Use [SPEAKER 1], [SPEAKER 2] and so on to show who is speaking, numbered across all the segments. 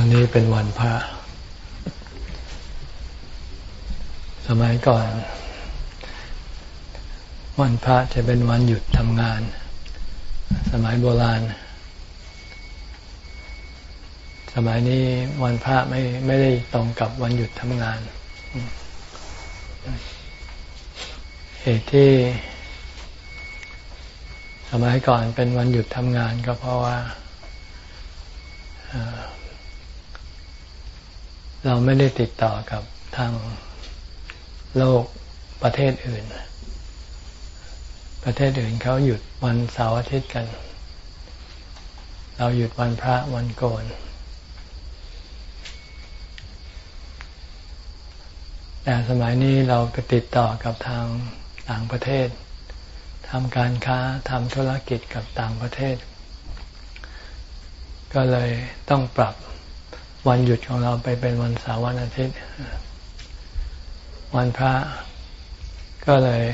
[SPEAKER 1] วันนี้เป็นวันพระ สมัยก่อน วันพระจะเป็นวันหยุดทำงาน สมัยโบราณ สมัยนี้วันพระไม่ไม่ได้ตรงกับวันหยุดทำงาน เหตุที่สมัยก่อนเป็นวันหยุดทำงานก็เพราะว่า เราไม่ได้ติดต่อกับทางโลกประเทศอื่น ประเทศอื่นเขาหยุดวันเสาร์อาทิตย์กัน เราหยุดวันพระวันโกน แต่สมัยนี้เราไปติดต่อกับทางต่างประเทศทำการค้าทำธุรกิจกับต่างประเทศ ก็เลยต้องปรับ วันหยุดของเราไปเป็นวันเสาร์วันอาทิตย์ วันพระก็เลย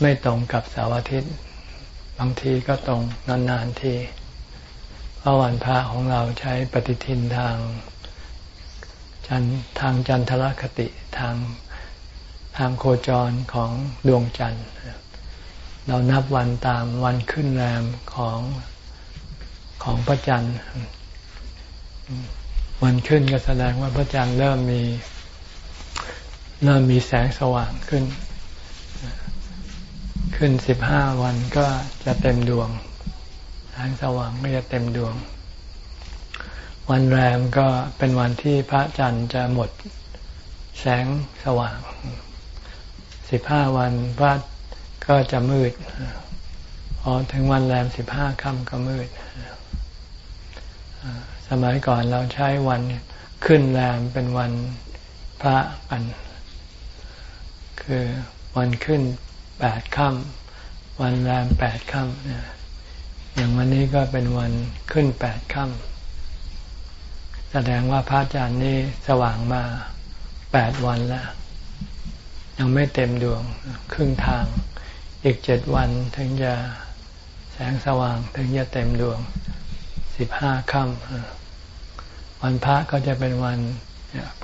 [SPEAKER 1] ไม่ตรงกับเสาร์อาทิตย์ บางทีก็ตรงนานๆทีเพราะวันพระของเราใช้ปฏิทินทางจันทางจันทรคติทางทางโคจรของดวงจันทร์ เรานับวันตามวันขึ้นแรมของของพระจันทร์ วันขึ้นก็แสดงว่าพระจันทร์เริ่มมี เริ่มมีแสงสว่างขึ้น ขึ้นสิบห้าวันก็จะเต็มดวง แสงสว่างก็จะเต็มดวง วันแรมก็เป็นวันที่พระจันทร์จะหมดแสงสว่าง สิบห้าวันพระก็จะมืดพอถึงวันแรมสิบห้าค่ำก็มืด มัยก่อนเราใช้วันขึ้นแรมเป็นวันพระกัน คือวันขึ้นแปดค่ำวันแรมแปดค่ำอย่างวันนี้ก็เป็นวันขึ้นแปดค่ำแสดงว่าพระอาจารย์นี่สว่างมาแปดวันแล้วยังไม่เต็มดวงครึ่งทาง อีกเจ็ดวันถึงจะแสงสว่างถึงจะเต็มดวงสิบห้าค่ำ วันพระก็จะเป็นวัน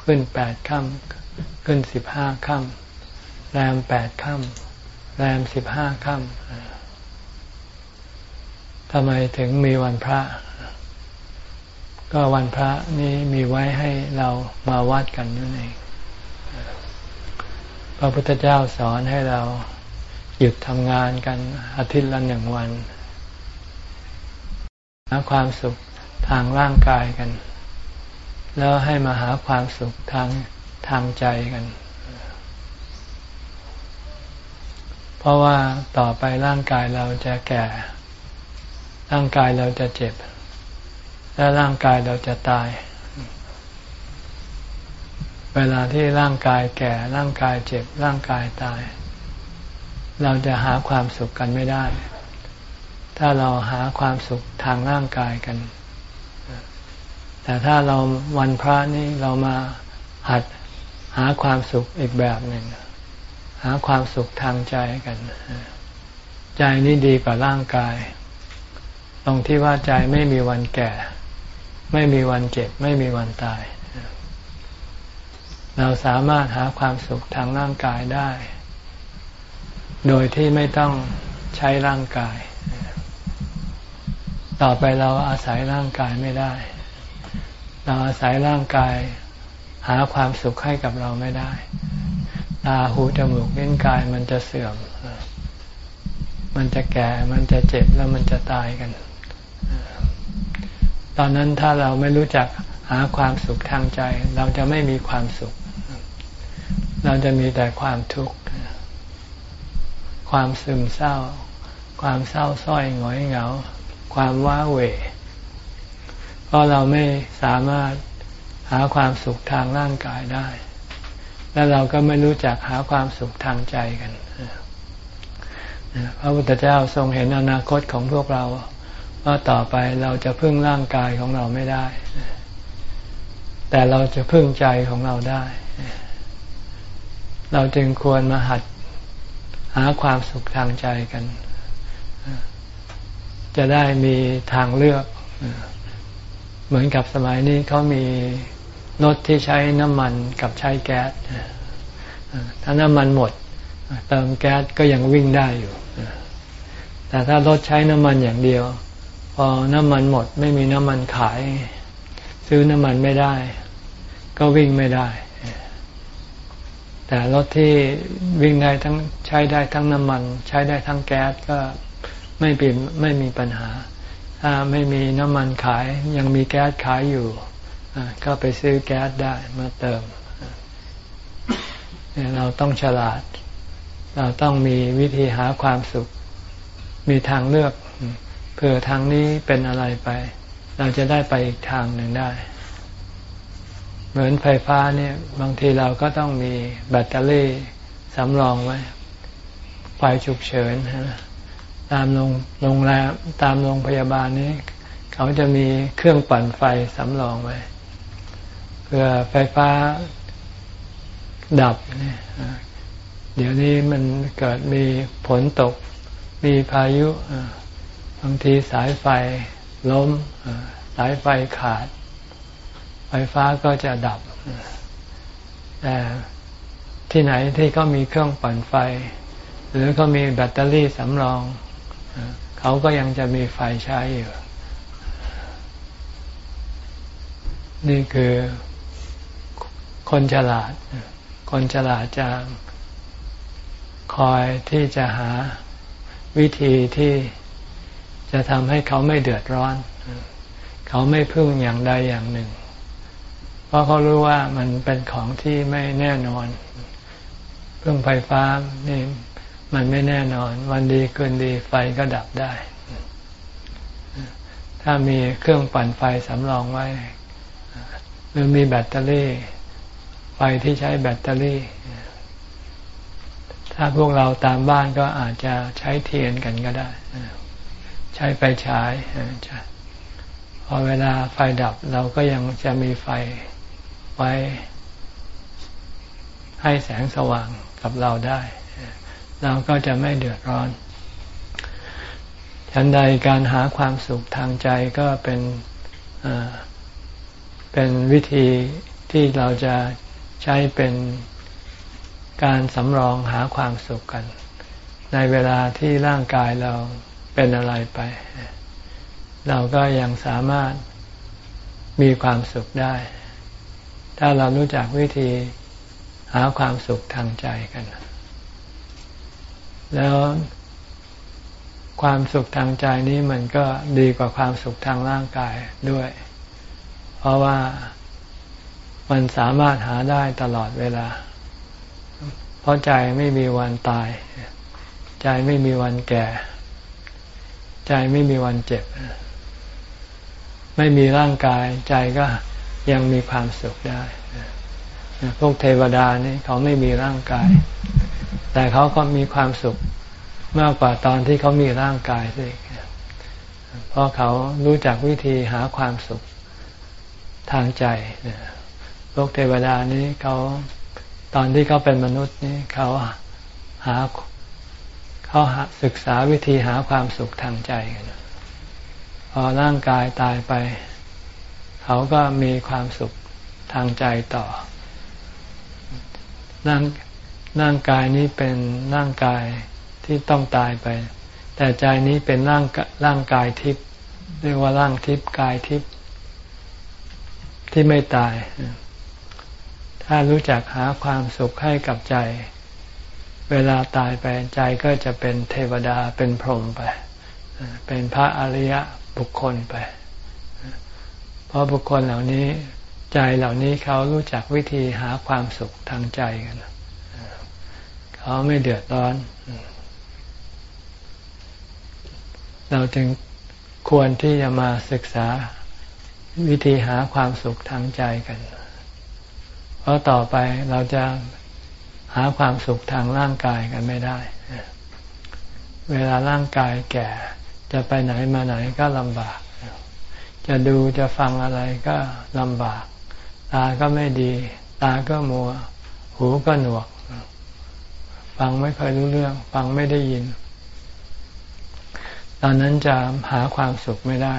[SPEAKER 1] ขึ้นแปดค่ำขึ้นสิบห้าค่ำแรมแปดค่ำแรมสิบห้าค่ำทำไมถึงมีวันพระ ก็วันพระนี้มีไว้ให้เรามาวัดกันนั่นเองพระพุทธเจ้าสอนให้เราหยุดทำงานกันอาทิตย์ละหนึ่งวันหาความสุขทางร่างกายกัน แล้วให้มาหาความสุขทางทางใจกัน เพราะว่าต่อไปร่างกายเราจะแก่ ร่างกายเราจะเจ็บ และร่างกายเราจะตาย เวลาที่ร่างกายแก่ ร่างกายเจ็บ ร่างกายตาย เราจะหาความสุขกันไม่ได้ ถ้าเราหาความสุขทางร่างกายกัน แต่ถ้าเราวันพระนี่เรามาหัดหาความสุขอีกแบบหนึ่งหาความสุขทางใจกัน ใจนี่ดีกว่าร่างกาย ตรงที่ว่าใจไม่มีวันแก่ ไม่มีวันเจ็บ ไม่มีวันตาย เราสามารถหาความสุขทางร่างกายได้ โดยที่ไม่ต้องใช้ร่างกาย ต่อไปเราอาศัยร่างกายไม่ได้ เราอาศัยร่างกายหาความสุขให้กับเราไม่ได้ ตาหูจมูกเลิ้นกายมันจะเสื่อม มันจะแก่ มันจะเจ็บแล้วมันจะตายกัน ตอนนั้นถ้าเราไม่รู้จักหาความสุขทางใจ เราจะไม่มีความสุข เราจะมีแต่ความทุกข์ ความซึมเศร้า ความเศร้าส้อยหงอยเหงา ความว้าเหว เพราะเราไม่สามารถหาความสุขทางร่างกายได้ และเราก็ไม่รู้จักหาความสุขทางใจกันพระพุทธเจ้าทรงเห็นอนาคตของพวกเราว่าต่อไปเราจะพึ่งร่างกายของเราไม่ได้ แต่เราจะพึ่งใจของเราได้ เราจึงควรมาหัดหาความสุขทางใจกัน จะได้มีทางเลือก เหมือนกับสมัยนี้เขามีรถที่ใช้น้ำมันกับใช้แก๊สถ้าน้ำมันหมด เติมแก๊สก็ยังวิ่งได้อยู่ แต่ถ้ารถใช้น้ำมันอย่างเดียว พอน้ำมันหมดไม่มีน้ำมันขาย ซื้อน้ำมันไม่ได้ ก็วิ่งไม่ได้ แต่รถที่วิ่งได้ทั้งใช้ได้ทั้งน้ำมัน ใช้ได้ทั้งแก๊สก็ไม่เป็นไม่มีปัญหา ถ้าไม่มีน้ำมันขายยังมีแก๊สขายอยู่ก็ไปซื้อแก๊สได้มาเติม เราต้องฉลาด เราต้องมีวิธีหาความสุข มีทางเลือกเผื่อทางนี้เป็นอะไรไป เราจะได้ไปอีกทางหนึ่งได้ เหมือนไฟฟ้าเนี่ยบางทีเราก็ต้องมีแบตเตอรี่สำรองไว้ไฟฉุกเฉิน ตามโรงแรมตามโรงพยาบาลนี้ เขาจะมีเครื่องปั่นไฟสำรองไว้เพื่อไฟฟ้าดับเนี่ยเดี๋ยวนี้มันเกิดมีฝนตก มีพายุบางทีสายไฟล้มสายไฟขาด ไฟฟ้าก็จะดับแต่ที่ไหนที่เขามีเครื่องปั่นไฟ หรือเขามีแบตเตอรี่สำรอง เขาก็ยังจะมีไฟใช้อยู่นี่คือคนฉลาด คนฉลาดจะคอยที่จะหาวิธีที่จะทำให้เขาไม่เดือดร้อน เขาไม่พึ่งอย่างใดอย่างหนึ่ง เพราะเขารู้ว่ามันเป็นของที่ไม่แน่นอน พึ่งไฟฟ้านี่ มันไม่แน่นอน วันดีคืนดีไฟก็ดับได้ ถ้ามีเครื่องปั่นไฟสำรองไว้ หรือมีแบตเตอรี่ ไฟที่ใช้แบตเตอรี่ ถ้าพวกเราตามบ้านก็อาจจะใช้เทียนกันก็ได้ ใช้ไฟฉายพอเวลาไฟดับเราก็ยังจะมีไฟไว้ให้แสงสว่างกับเราได้ เราก็จะไม่เดือดร้อนฉันใดการหาความสุขทางใจก็เป็นเป็นวิธีที่เราจะใช้เป็นการสำรองหาความสุขกัน ในเวลาที่ร่างกายเราเป็นอะไรไป เราก็ยังสามารถมีความสุขได้ ถ้าเรารู้จักวิธีหาความสุขทางใจกัน แล้วความสุขทางใจนี้มันก็ดีกว่าความสุขทางร่างกายด้วย เพราะว่ามันสามารถหาได้ตลอดเวลา เพราะใจไม่มีวันตาย ใจไม่มีวันแก่ ใจไม่มีวันเจ็บ ไม่มีร่างกาย ใจก็ยังมีความสุขได้ พวกเทวดานี่เขาไม่มีร่างกาย แต่เขาก็มีความสุขมากกว่าตอนที่เขามีร่างกายสิเพราะเขารู้จักวิธีหาความสุขทางใจโลกเทวดานี้เขาตอนที่เขาเป็นมนุษย์นี่เขาหาเขาศึกษาวิธีหาความสุขทางใจกันพอร่างกายตายไป เขาก็มีความสุขทางใจต่อร่าง ร่างกายนี้เป็นร่างกายที่ต้องตายไป แต่ใจนี้เป็นร่างร่างกายทิพย์เรียกว่าร่างทิพย์กายทิพย์ที่ไม่ตาย ถ้ารู้จักหาความสุขให้กับใจ เวลาตายไปใจก็จะเป็นเทวดาเป็นพรหมไป เป็นพระอริยบุคคลไป เพราะบุคคลเหล่านี้ ใจเหล่านี้เขารู้จักวิธีหาความสุขทางใจกัน เขาไม่เดือดร้อน เราจึงควรที่จะมาศึกษาวิธีหาความสุขทางใจกัน เพราะต่อไปเราจะหาความสุขทางร่างกายกันไม่ได้ เวลาร่างกายแก่ จะไปไหนมาไหนก็ลำบาก จะดูจะฟังอะไรก็ลำบาก ตาก็ไม่ดี ตาก็มัว หูก็หนวก ฟังไม่เคยรู้เรื่อง ฟังไม่ได้ยิน ตอนนั้นจะหาความสุขไม่ได้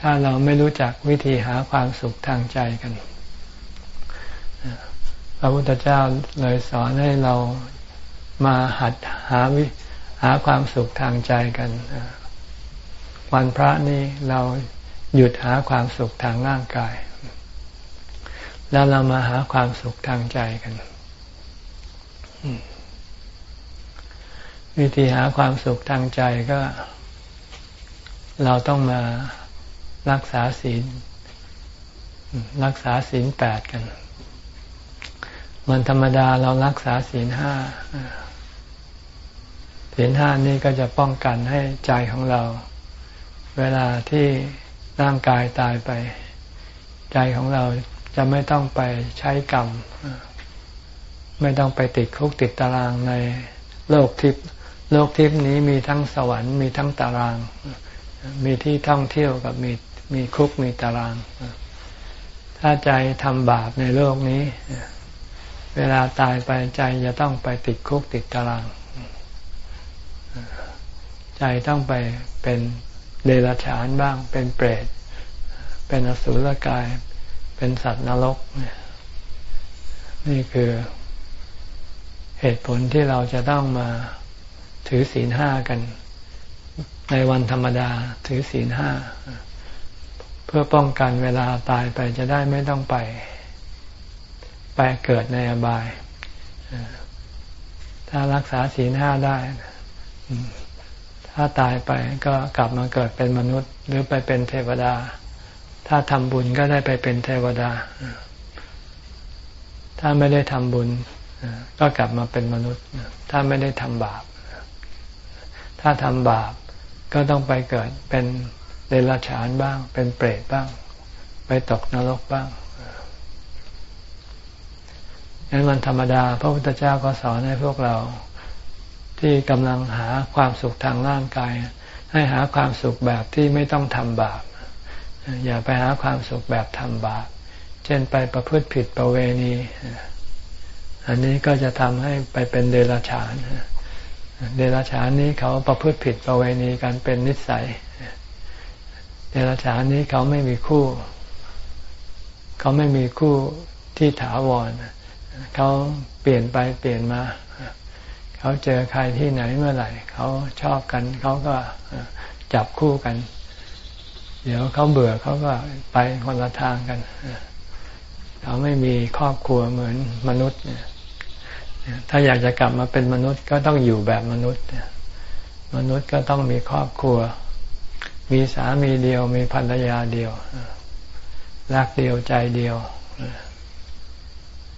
[SPEAKER 1] ถ้าเราไม่รู้จักวิธีหาความสุขทางใจกัน พระพุทธเจ้าเลยสอนให้เรามาหัดหาวิหาความสุขทางใจกัน วันพระนี้เราหยุดหาความสุขทางร่างกาย แล้วเรามาหาความสุขทางใจกัน วิธีหาความสุขทางใจก็ เราต้องมารักษาศีล รักษาศีลแปดกันวันธรรมดาเรารักษาศีลห้าศีลห้านี่ก็จะป้องกันให้ใจของเรา เวลาที่ร่างกายตายไป ใจของเราจะไม่ต้องไปใช้กรรม ไม่ต้องไปติดคุกติดตารางในโลกทิพย์ โลกทิพย์นี้มีทั้งสวรรค์มีทั้งตาราง มีที่ท่องเที่ยวกับมีมีคุกมีตาราง ถ้าใจทำบาปในโลกนี้ เวลาตายไปใจจะต้องไปติดคุกติดตาราง ใจต้องไปเป็นเดรัจฉานบ้าง เป็นเปรต เป็นอสุรกาย เป็นสัตว์นรก นี่คือเหตุผลที่เราจะต้องมา ถือศีลห้ากัน ในวันธรรมดาถือศีลห้า เพื่อป้องกันเวลาตายไปจะได้ไม่ต้องไป ไปเกิดในอบาย ถ้ารักษาศีลห้าได้ ถ้าตายไปก็กลับมาเกิดเป็นมนุษย์ หรือไปเป็นเทวดา ถ้าทำบุญก็ได้ไปเป็นเทวดา ถ้าไม่ได้ทำบุญก็กลับมาเป็นมนุษย์ ถ้าไม่ได้ทำบาป ถ้าทำบาปก็ต้องไปเกิดเป็นเดรัจฉานบ้าง เป็นเปรตบ้าง ไปตกนรกบ้างงั้นวันธรรมดา พระพุทธเจ้าก็สอนให้พวกเรา ที่กำลังหาความสุขทางร่างกาย ให้หาความสุขแบบที่ไม่ต้องทำบาป อย่าไปหาความสุขแบบทำบาป เช่นไปประพฤติผิดประเวณี อันนี้ก็จะทำให้ไปเป็นเดรัจฉาน เดรัจฉานนี้เขาประพฤติผิดประเวณีกันเป็นนิสัย เดรัจฉานนี้เขาไม่มีคู่ เขาไม่มีคู่ที่ถาวร เขาเปลี่ยนไปเปลี่ยนมา เขาเจอใครที่ไหนเมื่อไหร่ เขาชอบกัน เขาก็จับคู่กัน เดี๋ยวเขาเบื่อเขาก็ไปคนละทางกัน เขาไม่มีครอบครัวเหมือนมนุษย์ ถ้าอยากจะกลับมาเป็นมนุษย์ก็ต้องอยู่แบบมนุษย์ มนุษย์ก็ต้องมีครอบครัว มีสามีเดียว มีภรรยาเดียวรักเดียวใจเดียว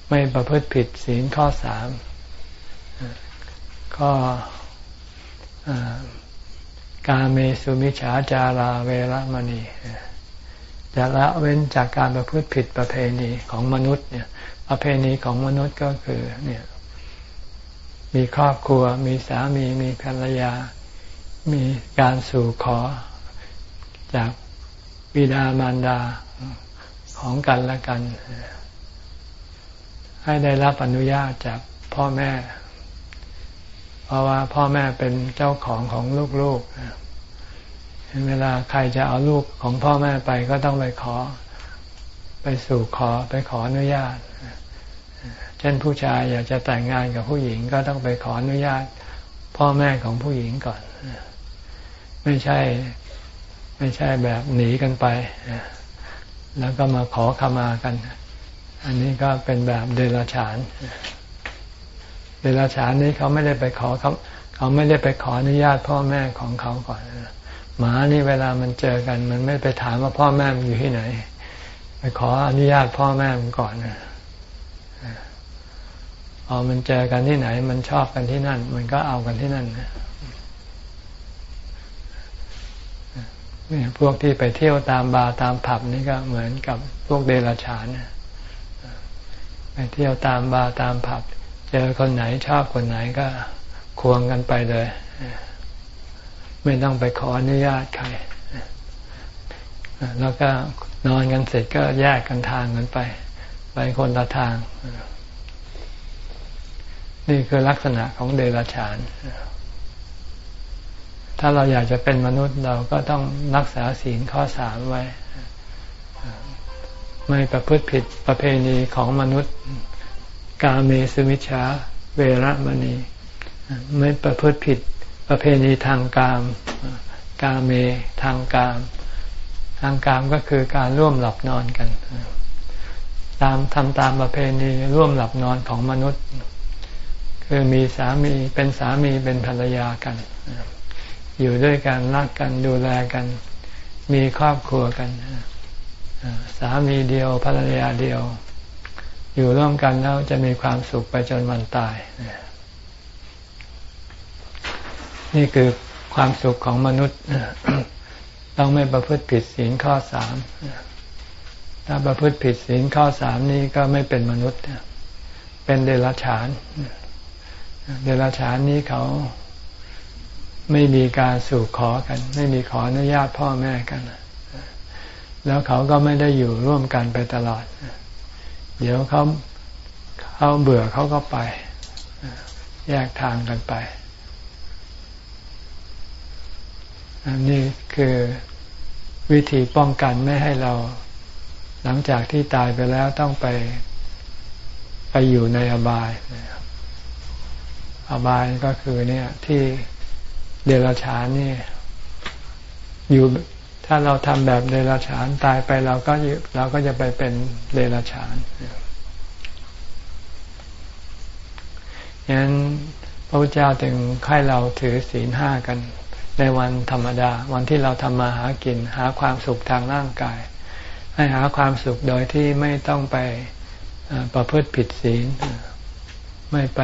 [SPEAKER 1] ไม่ประพฤติผิดศีลข้อสามข้อกาเมสุมิฉาจาราเวรมณีจะละเว้นจากการประพฤติผิดประเพณีของมนุษย์เนี่ย ประเพณีของมนุษย์ก็คือ เนี่ย มีครอบครัว มีสามี มีภรรยา มีการสู่ขอจากบิดามารดาของกันและกัน ให้ได้รับอนุญาตจากพ่อแม่ เพราะว่าพ่อแม่เป็นเจ้าของของลูกๆเวลาใครจะเอาลูกของพ่อแม่ไปก็ต้องไปขอ ไปสู่ขอไปขออนุญาต เช่นผู้ชายอยากจะแต่งงานกับผู้หญิงก็ต้องไปขออนุญาต พ่อแม่ของผู้หญิงก่อน ไม่ใช่ ไม่ใช่แบบหนีกันไปแล้วก็มาขอขมากัน อันนี้ก็เป็นแบบเดรัจฉาน เดรัจฉานนี้เขาไม่ได้ไปขอเขาเขาไม่ได้ไปขออนุญาตพ่อแม่ของเขาก่อนหมานี่เวลามันเจอกัน มันไม่ไปถามว่าพ่อแม่มันอยู่ที่ไหน ไปขออนุญาตพ่อแม่มันก่อนนะ พอมันเจอกันที่ไหน มันชอบกันที่นั่น มันก็เอากันที่นั่นนะพวกที่ไปเที่ยวตามบาร์ตามผับนี่ก็เหมือนกับพวกเดรัจฉานไปเที่ยวตามบาร์ตามผับ เจอคนไหนชอบคนไหนก็ควงกันไปเลย ไม่ต้องไปขออนุญาตใคร แล้วก็นอนกันเสร็จก็แยกกันทางกันไป ไปคนละทาง นี่คือลักษณะของเดรัจฉาน ถ้าเราอยากจะเป็นมนุษย์เราก็ต้องรักษาศีลข้อสามไว้ ไม่ประพฤติผิดประเพณีของมนุษย์ กาเมสุมิชาเวรมณี ไม่ประพฤติผิดประเพณีทางกาม กาเมทางกาม ทางกามก็คือการร่วมหลับนอนกัน ตามทำตามประเพณีร่วมหลับนอนของมนุษย์ คือมีสามีเป็นสามีเป็นภรรยากัน อยู่ด้วยกันรักกันดูแลกัน มีครอบครัวกันสามีเดียวภรรยาเดียว อยู่ร่วมกันแล้วจะมีความสุขไปจนวันตาย นี่คือความสุขของมนุษย์ต้องไม่ประพฤติผิดศีลข้อสามถ้าประพฤติผิดศีลข้อสามนี้ก็ไม่เป็นมนุษย์ เป็นเดรัจฉาน เดรัจฉานนี้เขาไม่มีการสู่ขอกัน ไม่มีขออนุญาตพ่อแม่กัน แล้วเขาก็ไม่ได้อยู่ร่วมกันไปตลอด เดี๋ยวเขาเขาเบื่อเขาก็ไป แยกทางกันไป อันนี้คือวิธีป้องกันไม่ให้เราหลังจากที่ตายไปแล้วต้องไปไปอยู่ในอบาย อบายก็คือเนี่ยที่เดรัจฉานนี่อยู่ถ้าเราทำแบบเดรัจฉานตายไปเราก็เราก็จะไปเป็นเดรัจฉานฉะนั้นพระพุทธเจ้าถึงให้เราถือศีลห้ากัน ในวันธรรมดา วันที่เราทำมาหากิน หาความสุขทางร่างกาย ให้หาความสุขโดยที่ไม่ต้องไปประพฤติผิดศีล ไม่ไป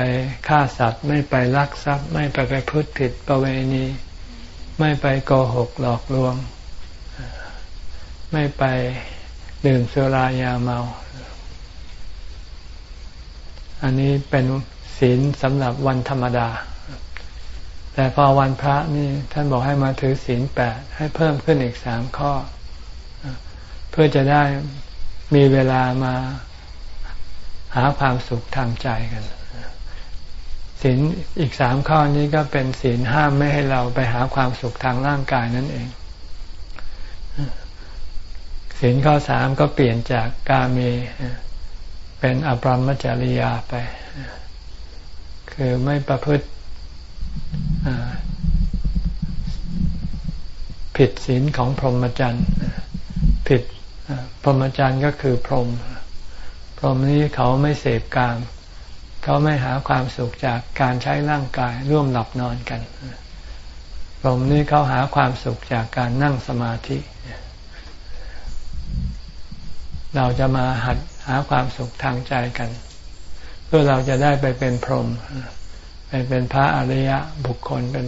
[SPEAKER 1] ฆ่าสัตว์ ไม่ไปลักทรัพย์ ไม่ไปไปพูดผิดประเวณี ไม่ไปโกหกหลอกลวง ไม่ไปดื่มสุรายาเมา อันนี้เป็นศีลสำหรับวันธรรมดา แต่พอวันพระนี่ท่านบอกให้มาถือศีลแปดให้เพิ่มขึ้นอีกสามข้อ เพื่อจะได้มีเวลามาหาความสุขทางใจกัน ศีลอีกสามข้อนี้ก็เป็นศีลห้ามไม่ให้เราไปหาความสุขทางร่างกายนั่นเองศีลข้อสามก็เปลี่ยนจากกาเมเป็นอปรมจริยาไป คือไม่ประพฤติผิดศีลของพรหมจรรย์ผิดพรหมจรรย์ก็คือพรหมพรหมนี้เขาไม่เสพกาม เขาไม่หาความสุขจากการใช้ร่างกายร่วมหลับนอนกันพรหมนี้เขาหาความสุขจากการนั่งสมาธิ เราจะมาหัดหาความสุขทางใจกัน เพื่อเราจะได้ไปเป็นพรหมไปเป็นพระอริยะบุคคลเป็น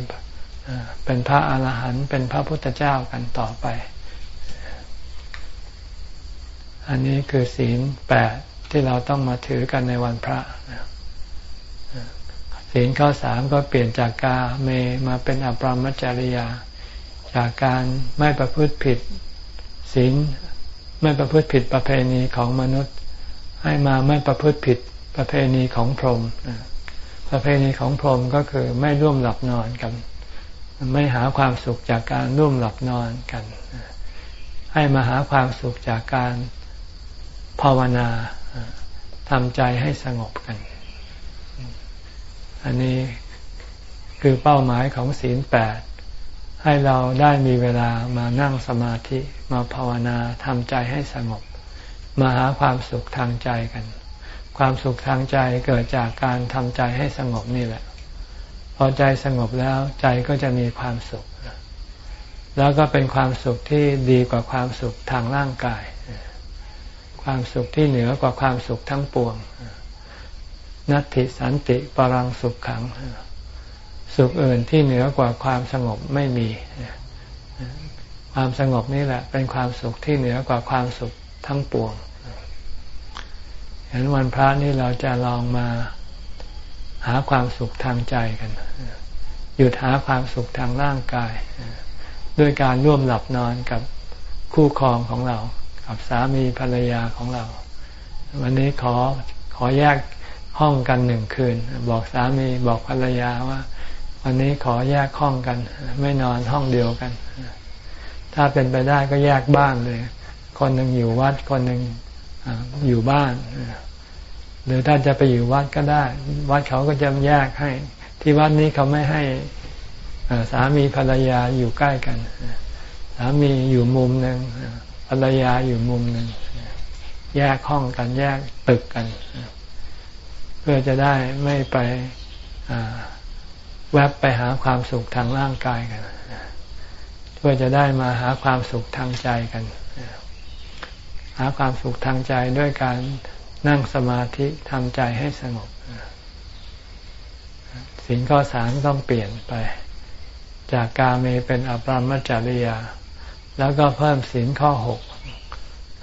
[SPEAKER 1] เป็นพระอรหันต์เป็นพระพุทธเจ้ากันต่อไป อันนี้คือศีลแปดที่เราต้องมาถือกันในวันพระ ศีลข้อสามก็เปลี่ยนจากกาเมมาเป็นอปรมจริยา จากการไม่ประพฤติผิดศีลไม่ประพฤติผิดประเพณีของมนุษย์ ให้มาไม่ประพฤติผิดประเพณีของพรหมประเพณีของพรหมก็คือไม่ร่วมหลับนอนกัน ไม่หาความสุขจากการร่วมหลับนอนกัน ให้มาหาความสุขจากการภาวนาทำใจให้สงบกัน อันนี้คือเป้าหมายของศีลแปดให้เราได้มีเวลามานั่งสมาธิมาภาวนาทำใจให้สงบ มาหาความสุขทางใจกัน ความสุขทางใจเกิดจากการทำใจให้สงบนี่แหละ พอใจสงบแล้วใจก็จะมีความสุข แล้วก็เป็นความสุขที่ดีกว่าความสุขทางร่างกาย ความสุขที่เหนือกว่าความสุขทั้งปวง นัตติสันติปรังสุขขัง สุขอื่นที่เหนือกว่าความสงบไม่มี ความสงบนี่แหละ เป็นความสุขที่เหนือกว่าความสุขทั้งปวงเห็นวันพระนี่เราจะลองมาหาความสุขทางใจกัน หยุดหาความสุขทางร่างกาย ด้วยการร่วมหลับนอนกับคู่ครองของเรา กับสามีภรรยาของเรา วันนี้ขอขอแยก ห้องกันหนึ่งคืน บอกสามีบอกภรรยาว่า วันนี้ขอแยกห้องกัน ไม่นอนห้องเดียวกัน ถ้าเป็นไปได้ก็แยกบ้านเลย คนหนึ่งอยู่วัดคนหนึ่งอยู่บ้าน หรือถ้าจะไปอยู่วัดก็ได้ วัดเขาก็จะแยกให้ ที่วัดนี้เขาไม่ให้สามีภรรยาอยู่ใกล้กันสามีอยู่มุมหนึ่งภรรยาอยู่มุมหนึ่งแยกห้องกันแยกตึกกัน เพื่อจะได้ไม่ไปแวบไปหาความสุขทางร่างกายกันเพื่อจะได้มาหาความสุขทางใจกัน หาความสุขทางใจด้วยการนั่งสมาธิทำใจให้สงบสิ่งข้อสามต้องเปลี่ยนไป จากกาเมเป็นอปรามจริยา แล้วก็เพิ่มสินข้อหก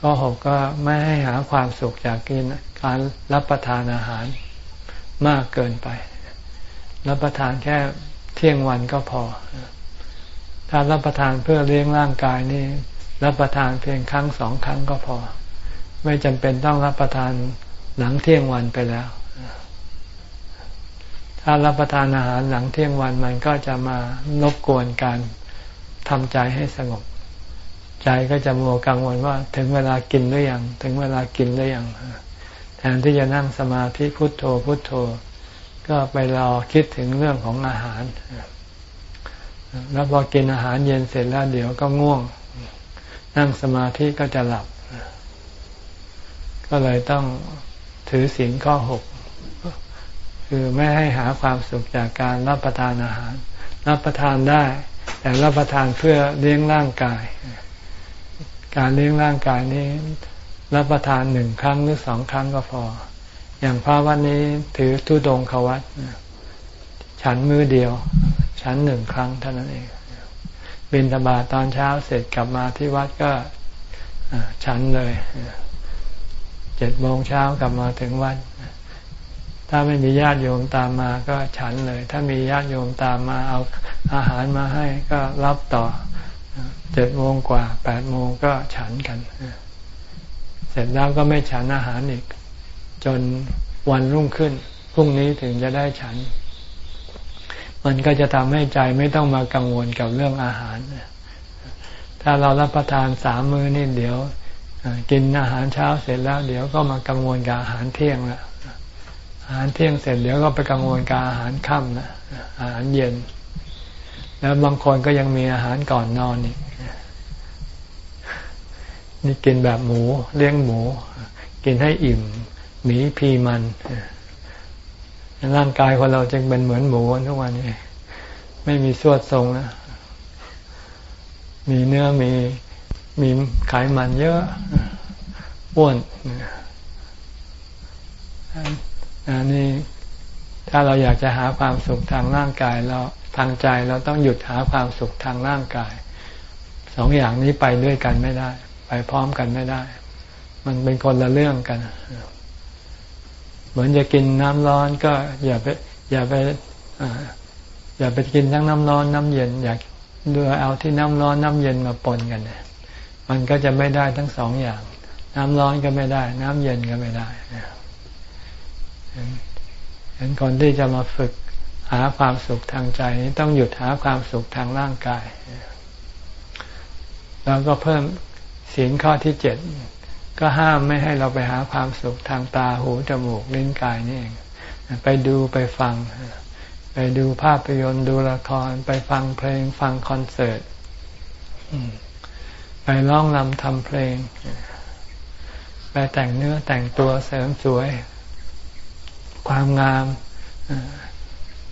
[SPEAKER 1] ข้อหกก็ไม่ให้หาความสุขจากกินการรับประทานอาหาร มากเกินไป รับประทานแค่เที่ยงวันก็พอ ถ้ารับประทานเพื่อเลี้ยงร่างกายนี่ รับประทานเพียงครั้งสองครั้งก็พอ ไม่จำเป็นต้องรับประทานหลังเที่ยงวันไปแล้ว ถ้ารับประทานอาหารหลังเที่ยงวันมันก็จะมานบกวนการทำใจให้สงบ ใจก็จะมัวกังวลว่า ถึงเวลากินหรือยัง ถึงเวลากินหรือยัง แทนที่จะนั่งสมาธิพุทโธพุทโธ ก็ไปรอคิดถึงเรื่องของอาหาร แล้วพอกินอาหารเย็นเสร็จแล้วเดี๋ยวก็ง่วง นั่งสมาธิก็จะหลับ ก็เลยต้องถือศีลข้อหกคือไม่ให้หาความสุขจากการรับประทานอาหาร รับประทานได้ แต่รับประทานเพื่อเลี้ยงร่างกาย การเลี้ยงร่างกายนี้ รับประทานหนึ่งครั้งหรือสองครั้งก็พอ อย่างพระวันนี้ถือทุดงขวัตฉันมือเดียว ฉันหนึ่งครั้งเท่านั้นเอง บินธบาตอนเช้าเสร็จกลับมาที่วัดก็ฉันเลยเจ็ดโมงเช้ากลับมาถึงวัดถ้าไม่มีญาติโยมตามมาก็ฉันเลย ถ้ามีญาติโยมตามมาเอาอาหารมาให้ก็รับต่อเจ็ดโมงกว่าแปดโมงก็ฉันกัน เสร็จแล้วก็ไม่ฉันอาหารอีก จนวันรุ่งขึ้นพรุ่งนี้ถึงจะได้ฉัน มันก็จะทำให้ใจไม่ต้องมากังวลกับเรื่องอาหาร ถ้าเรารับประทานสามมื้อนี่เดี๋ยวกินอาหารเช้าเสร็จแล้ว เดี๋ยวก็มากังวลกับอาหารเที่ยงละอาหารเที่ยงเสร็จเดี๋ยวก็ไปกังวลกับอาหารค่ำนะอาหารเย็น แล้วบางคนก็ยังมีอาหารก่อนนอนอีก นี่กินแบบหมูเลี้ยงหมู กินให้อิ่มหมีพีมันร่างกายของเราจึงเป็นเหมือนหมูทุกวันนี้ไม่มีสวดทรงนะมีเนื้อมีมีไขมันเยอะอ้วนอันนี้ถ้าเราอยากจะหาความสุขทางร่างกายเราทางใจเราต้องหยุดหาความสุขทางร่างกาย สองอย่างนี้ไปด้วยกันไม่ได้ ไปพร้อมกันไม่ได้ มันเป็นคนละเรื่องกัน เหมือนจะกินน้ำร้อนก็อย่าไป อย่าไปอย่าไปกินทั้งน้ำร้อนน้ำเย็น อยากดูเอาที่น้ำร้อนน้ำเย็นมาปนกันเนี่ยมันก็จะไม่ได้ทั้งสองอย่าง น้ำร้อนก็ไม่ได้ น้ำเย็นก็ไม่ได้เห็นคนที่จะมาฝึกหาความสุขทางใจนี้ต้องหยุดหาความสุขทางร่างกาย แล้วก็เพิ่ม ศีลข้อที่เจ็ดก็ห้ามไม่ให้เราไปหาความสุขทางตาหูจมูกลิ้นกายนี่เอง ไปดูไปฟัง ไปดูภาพยนตร์ดูละคร ไปฟังเพลงฟังคอนเสิร์ตไปร้องรำทำเพลง ไปแต่งเนื้อแต่งตัวเสริมสวย ความงาม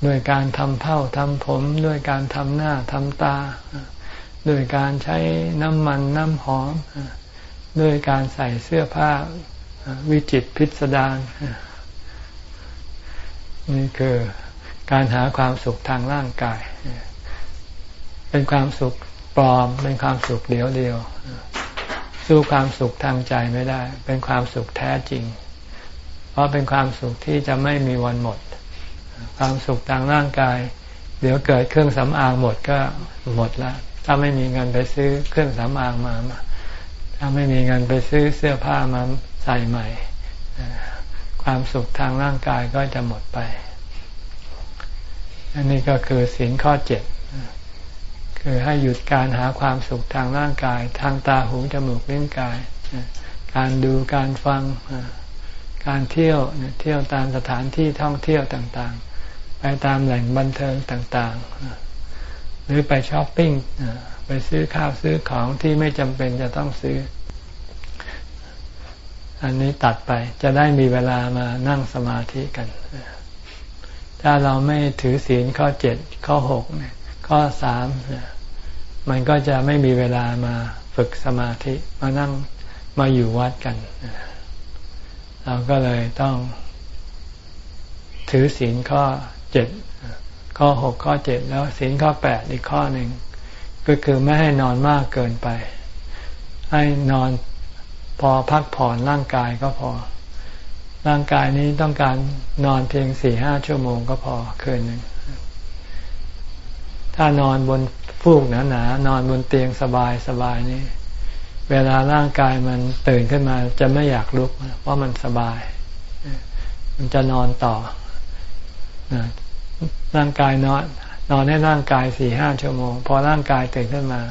[SPEAKER 1] ด้วยการทำเผ้าทำผมด้วยการทำหน้าทำตา ด้วยการใช้น้ำมันน้ำหอมด้วยการใส่เสื้อผ้าวิจิตพิสดารนี่คือการหาความสุขทางร่างกาย เป็นความสุขปลอม เป็นความสุขเดียวเดียว สู้ความสุขทางใจไม่ได้ เป็นความสุขแท้จริง เพราะเป็นความสุขที่จะไม่มีวันหมด ความสุขทางร่างกาย เดี๋ยวเกิดเครื่องสำอางหมดก็หมดแล้ว ถ้าไม่มีเงินไปซื้อเครื่องสำอางมา ถ้าไม่มีเงินไปซื้อเสื้อผ้ามาใส่ใหม่ ความสุขทางร่างกายก็จะหมดไป อันนี้ก็คือศีลข้อเจ็ด คือให้หยุดการหาความสุขทางร่างกาย ทางตาหูจมูกลิ้นกาย การดูการฟัง การเที่ยวเที่ยวตามสถานที่ท่องเที่ยวต่างๆ ไปตามแหล่งบันเทิงต่าง ๆ หรือไปช้อปปิ้งไปซื้อข้าวซื้อของที่ไม่จำเป็นจะต้องซื้อ อันนี้ตัดไปจะได้มีเวลามานั่งสมาธิกัน ถ้าเราไม่ถือศีลข้อเจ็ดข้อหกข้อสามมันก็จะไม่มีเวลามาฝึกสมาธิมานั่งมาอยู่วัดกัน เราก็เลยต้องถือศีลข้อเจ็ด ข้อหกข้อเจ็ดแล้วศีลข้อแปดอีกข้อหนึ่งก็คือไม่ให้นอนมากเกินไป ให้นอนพอพักผ่อนร่างกายก็พอ ร่างกายนี้ต้องการนอนเพียงสี่ห้าชั่วโมงก็พอคืนหนึ่งถ้านอนบนฟูกหนาๆนนอนบนเตียงสบายสบายนี่เวลาร่างกายมันตื่นขึ้นมาจะไม่อยากลุก เพราะมันสบาย มันจะนอนต่อ ร่างกายนอนนอนให้ร่างกายสี่ห้าชั่วโมง พอร่างกายตื่นขึ้นมา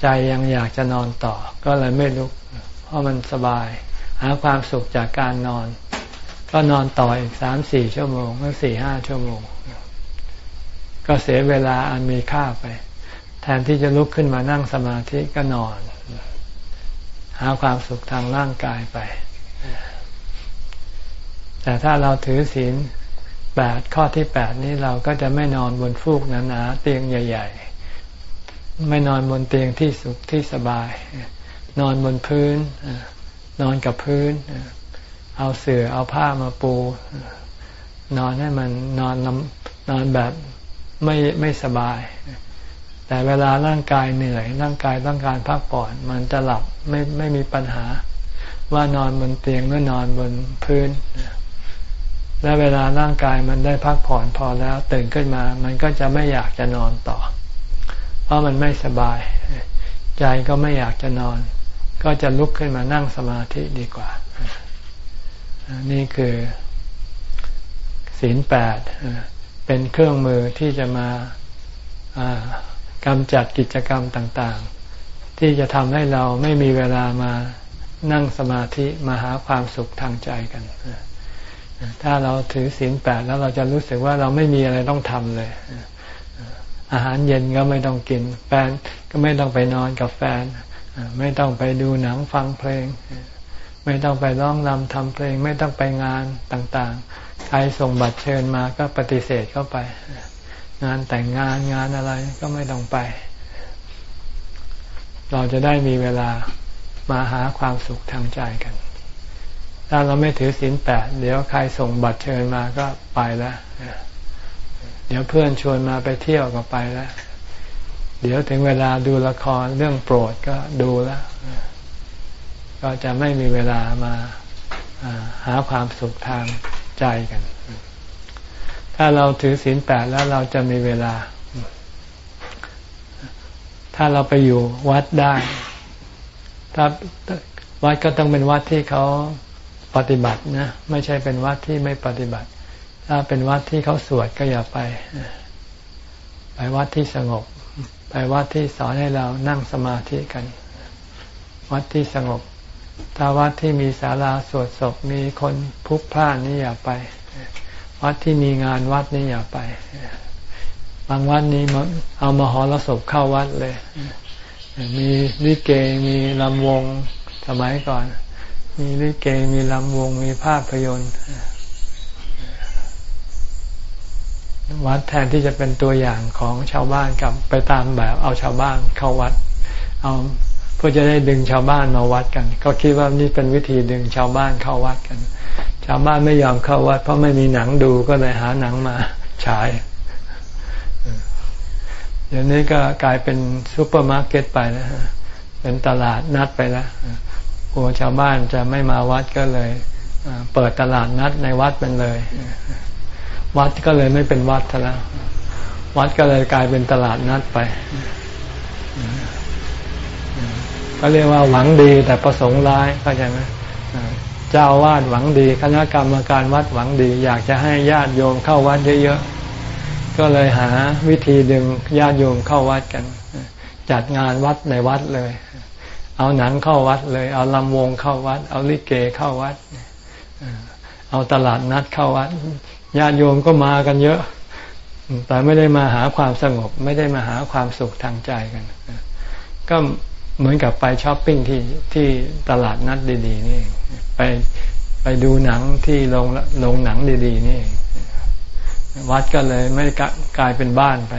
[SPEAKER 1] ใจยังอยากจะนอนต่อ ก็เลยไม่ลุก เพราะมันสบาย หาความสุขจากการนอน ก็นอนต่ออีกสามสี่ชั่วโมงหรือสี่ห้าชั่วโมง ก็เสียเวลาอันมีค่าไป แทนที่จะลุกขึ้นมานั่งสมาธิก็นอน หาความสุขทางร่างกายไป แต่ถ้าเราถือศีล แปดข้อที่แปดนี้เราก็จะไม่นอนบนฟูกหนาๆเตียงใหญ่ ๆ ไม่นอนบนเตียงที่สุขที่สบาย นอนบนพื้น นอนกับพื้น เอาเสื่อเอาผ้ามาปู นอนให้มันนอนนอนแบบไม่ไม่สบาย แต่เวลาร่างกายเหนื่อย ร่างกายต้องการพักผ่อน มันจะหลับไม่ไม่มีปัญหา ว่านอนบนเตียงหรือนอนบนพื้น และเวลาร่างกายมันได้พักผ่อนพอแล้วตื่นขึ้นมา มันก็จะไม่อยากจะนอนต่อ เพราะมันไม่สบาย ใจก็ไม่อยากจะนอน ก็จะลุกขึ้นมานั่งสมาธิดีกว่า นี่คือศีลแปดเป็นเครื่องมือที่จะมากำจัดกิจกรรมต่างๆ ที่จะทำให้เราไม่มีเวลามานั่งสมาธิมาหาความสุขทางใจกัน ถ้าเราถือศีลแปดแล้วเราจะรู้สึกว่าเราไม่มีอะไรต้องทำเลย อาหารเย็นก็ไม่ต้องกิน แฟนก็ไม่ต้องไปนอนกับแฟน ไม่ต้องไปดูหนังฟังเพลง ไม่ต้องไปร้องรำทำเพลง ไม่ต้องไปงานต่างๆ ใครส่งบัตรเชิญมาก็ปฏิเสธเข้าไป งานแต่งงานงานอะไรก็ไม่ต้องไป เราจะได้มีเวลามาหาความสุขทางใจกัน ถ้าเราไม่ถือศีลแปดเดี๋ยวใครส่งบัตรเชิญมาก็ไปแล้วเดี๋ยวเพื่อนชวนมาไปเที่ยวก็ไปแล้วเดี๋ยวถึงเวลาดูละครเรื่องโปรดก็ดูแล้วก็จะไม่มีเวลามาหาความสุขทางใจกัน ถ้าเราถือศีลแปดแล้วเราจะมีเวลา ถ้าเราไปอยู่วัดได้ถ้าวัดก็ต้องเป็นวัดที่เขา ปฏิบัตินะไม่ใช่เป็นวัดที่ไม่ปฏิบัติ ถ้าเป็นวัดที่เขาสวดก็อย่าไป ไปวัดที่สงบ ไปวัดที่สอนให้เรานั่งสมาธิกัน วัดที่สงบ ถ้าวัดที่มีศาลาสวดศพมีคนพุกพล่านนี่อย่าไป วัดที่มีงานวัดนี่อย่าไป บางวัดนี้เอามาหอระศพเข้าวัดเลย มีลิเกมีลำวงสมัยก่อน มีลิเกมีลำวงมีภาพยนตร์วัดแทนที่จะเป็นตัวอย่างของชาวบ้านกลับไปตามแบบ เอาชาวบ้านเข้าวัด เอาเพื่อจะได้ดึงชาวบ้านมาวัดกัน ก็คิดว่านี่เป็นวิธีดึงชาวบ้านเข้าวัดกัน ชาวบ้านไม่ยอมเข้าวัด เพราะไม่มีหนังดูก็เลยหาหนังมาฉายเดี๋ยวนี้ก็กลายเป็นซูเปอร์มาร์เก็ตไปแล้วเป็นตลาดนัดไปแล้ว กลัวชาวบ้านจะไม่มาวัดก็เลยเปิดตลาดนัดในวัดเป็นเลย วัดก็เลยไม่เป็นวัดแล้ววัดก็เลยกลายเป็นตลาดนัดไปก็เรียกว่าหวังดีแต่ประสงค์ร้ายเข้าใจไหมเจ้าวาดหวังดี คณะกรรมการวัดหวังดี อยากจะให้ญาติโยมเข้าวัดเยอะๆก็เลยหาวิธีดึงญาติโยมเข้าวัดกัน จัดงานวัดในวัดเลย เอาหนังเข้าวัดเลย เอาลำวงเข้าวัด เอาลิเกเข้าวัด เอาตลาดนัดเข้าวัดญาติโยมก็มากันเยอะ แต่ไม่ได้มาหาความสงบ ไม่ได้มาหาความสุขทางใจกัน ก็เหมือนกับไปช้อปปิ้งที่ที่ตลาดนัดดีๆนี่ ไปไปดูหนังที่โรงโรงหนังดี ๆ นี่ วัดก็เลยไม่กลายเป็นบ้านไป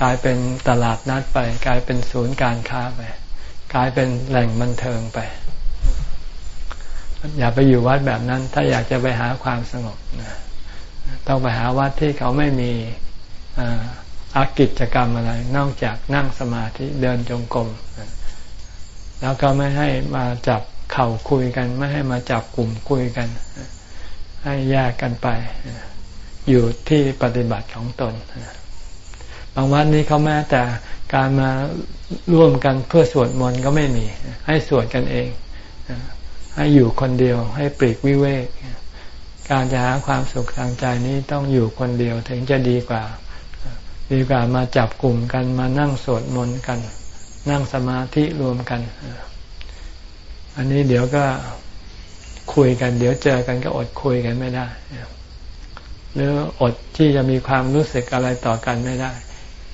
[SPEAKER 1] กลายเป็นตลาดนัดไป กลายเป็นศูนย์การค้าไป กลายเป็นแหล่งบันเทิงไป อย่าไปอยู่วัดแบบนั้น ถ้าอยากจะไปหาความสงบต้องไปหาวัดที่เขาไม่มีอากิจกรรมอะไร นอกจากนั่งสมาธิเดินจงกรมแล้วก็ไม่ให้มาจับเข่าคุยกัน ไม่ให้มาจับกลุ่มคุยกัน ให้แยกกันไป อยู่ที่ปฏิบัติของตนบางวันนี้เขาแม้แต่ การมาร่วมกันเพื่อสวดมนต์ก็ไม่มี ให้สวดกันเอง ให้อยู่คนเดียว ให้ปลีกวิเวก การจะหาความสุขทางใจนี้ต้องอยู่คนเดียวถึงจะดีกว่า ดีกว่ามาจับกลุ่มกันมานั่งสวดมนต์กัน นั่งสมาธิรวมกัน อันนี้เดี๋ยวก็คุยกัน เดี๋ยวเจอกันก็อดคุยกันไม่ได้ หรืออดที่จะมีความรู้สึกอะไรต่อกันไม่ได้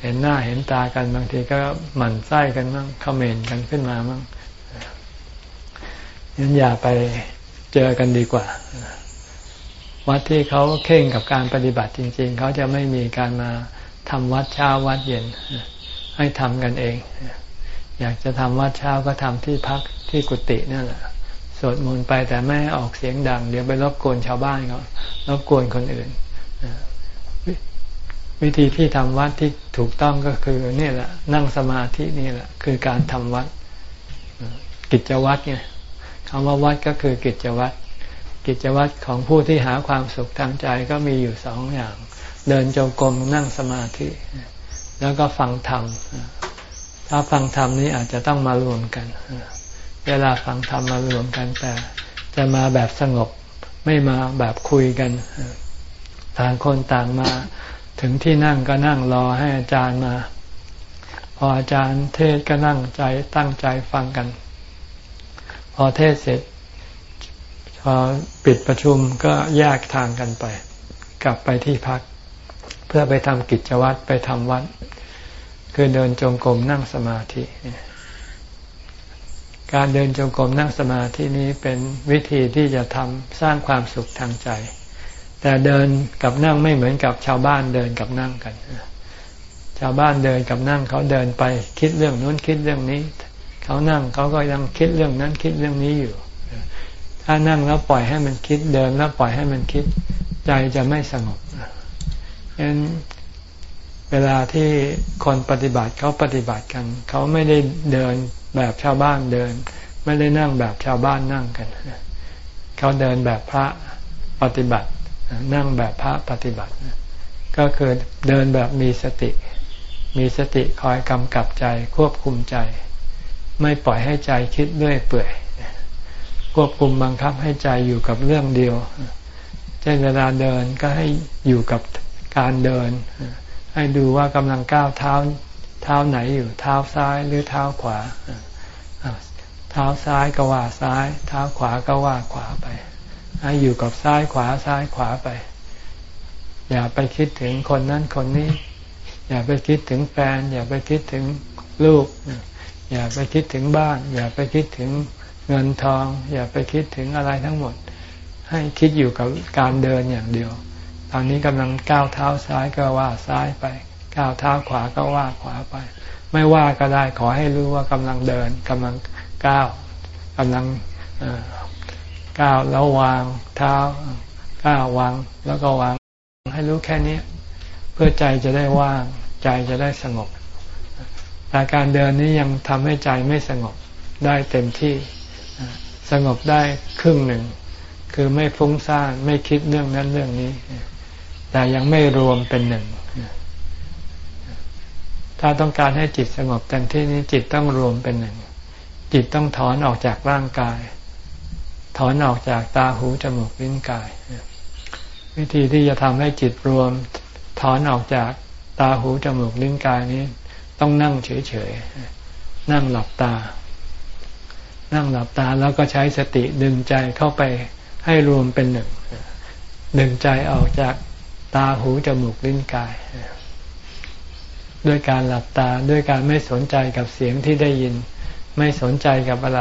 [SPEAKER 1] เห็นหน้าเห็นตากันบางทีก็หมั่นไส้กันมั่งเขม่นกันขึ้นมามั่งยันอย่าไปเจอกันดีกว่า วัดที่เขาเข่งกับการปฏิบัติจริง ๆ เขาจะไม่มีการมาทำวัดเช้าวัดเย็น ให้ทำกันเอง อยากจะทำวัดเช้าก็ทำที่พักที่กุฏินั่นแหละสวดมนต์ไปแต่ไม่ออกเสียงดัง เดี๋ยวไปรบกวนชาวบ้านเขารบกวนคนอื่น วิธีที่ทำวัดที่ถูกต้องก็คือนี่แหละ นั่งสมาธินี่แหละ คือการทำวัด กิจวัตรไงคำว่าวัดก็คือกิจวัตรกิจวัตรของผู้ที่หาความสุขทางใจก็มีอยู่สองอย่าง เดินจงกรมนั่งสมาธิ แล้วก็ฟังธรรมถ้าฟังธรรมนี้อาจจะต้องมารวมกัน เวลาฟังธรรมมารวมกันแต่จะมาแบบสงบไม่มาแบบคุยกัน ต่างคนต่างมา ถึงที่นั่งก็นั่งรอให้อาจารย์มา พออาจารย์เทศก็นั่งใจตั้งใจฟังกัน พอเทศเสร็จ พอปิดประชุมก็แยกทางกันไป กลับไปที่พัก เพื่อไปทำกิจวัตรไปทำวัด คือเดินจงกรมนั่งสมาธิ การเดินจงกรมนั่งสมาธินี้เป็นวิธีที่จะทำสร้างความสุขทางใจ แต่เดินกับนั่งไม่เหมือนกับชาวบ้านเดินกับนั่งกัน ชาวบ้านเดินกับนั่งเขาเดินไป คิดเรื่องนู้นคิดเรื่องนี้ เขานั่งเขาก็ยังคิดเรื่องนั้นคิดเรื่องนี้อยู่ ถ้านั่งแล้วปล่อยให้มันคิดเดินแล้วปล่อยให้มันคิดใจจะไม่สงบฉะนั้นเวลาที่คนปฏิบัติเขาปฏิบัติกัน เขาไม่ได้เดินแบบชาวบ้านเดิน ไม่ได้นั่งแบบชาวบ้านนั่งกัน เขาเดินแบบพระปฏิบัติ นั่งแบบพระปฏิบัติ ก็คือเดินแบบมีสติ มีสติคอยกำกับใจควบคุมใจ ไม่ปล่อยให้ใจคิดเรื่อยเปื่อย ควบคุมบังคับให้ใจอยู่กับเรื่องเดียว เช่นเวลาเดินก็ให้อยู่กับการเดิน ให้ดูว่ากำลังก้าวเท้าเท้าไหนอยู่เท้าซ้ายหรือเท้าขวา เท้าซ้ายก็ว่าซ้าย เท้าขวาก็ว่าขวาไป ให้อยู่กับซ้ายขวาซ้ายขวาไป อย่าไปคิดถึงคนนั้นคนนี้ อย่าไปคิดถึงแฟน อย่าไปคิดถึงลูก อย่าไปคิดถึงบ้าน อย่าไปคิดถึงเงินทอง อย่าไปคิดถึงอะไรทั้งหมด ให้คิดอยู่กับการเดินอย่างเดียว ตอนนี้กำลังก้าวเท้าซ้ายก็ว่าซ้ายไปก้าวเท้าขวาก็ว่าขวาไป ไม่ว่าก็ได้ขอให้รู้ว่ากำลังเดินกำลังก้าวกำลัง ก้าวแล้ววางเท้าก้าววางแล้วก็วาง ให้รู้แค่นี้ เพื่อใจจะได้ว่าง ใจจะได้สงบแต่การเดินนี้ยังทำให้ใจไม่สงบได้เต็มที่สงบได้ครึ่งหนึ่ง คือไม่ฟุ้งซ่านไม่คิดเรื่องนั้นเรื่องนี้ แต่ยังไม่รวมเป็นหนึ่ง ถ้าต้องการให้จิตสงบเต็มที่นี้จิตต้องรวมเป็นหนึ่ง จิตต้องถอนออกจากร่างกาย ถอนออกจากตาหูจมูกลิ้นกาย วิธีที่จะทำให้จิตรวม ถอนออกจากตาหูจมูกลิ้นกายนี้ ต้องนั่งเฉยๆนั่งหลับตา นั่งหลับตาแล้วก็ใช้สติดึงใจเข้าไปให้รวมเป็นหนึ่งดึงใจออกจากตาหูจมูกลิ้นกาย ด้วยการหลับตาด้วยการไม่สนใจกับเสียงที่ได้ยิน ไม่สนใจกับอะไร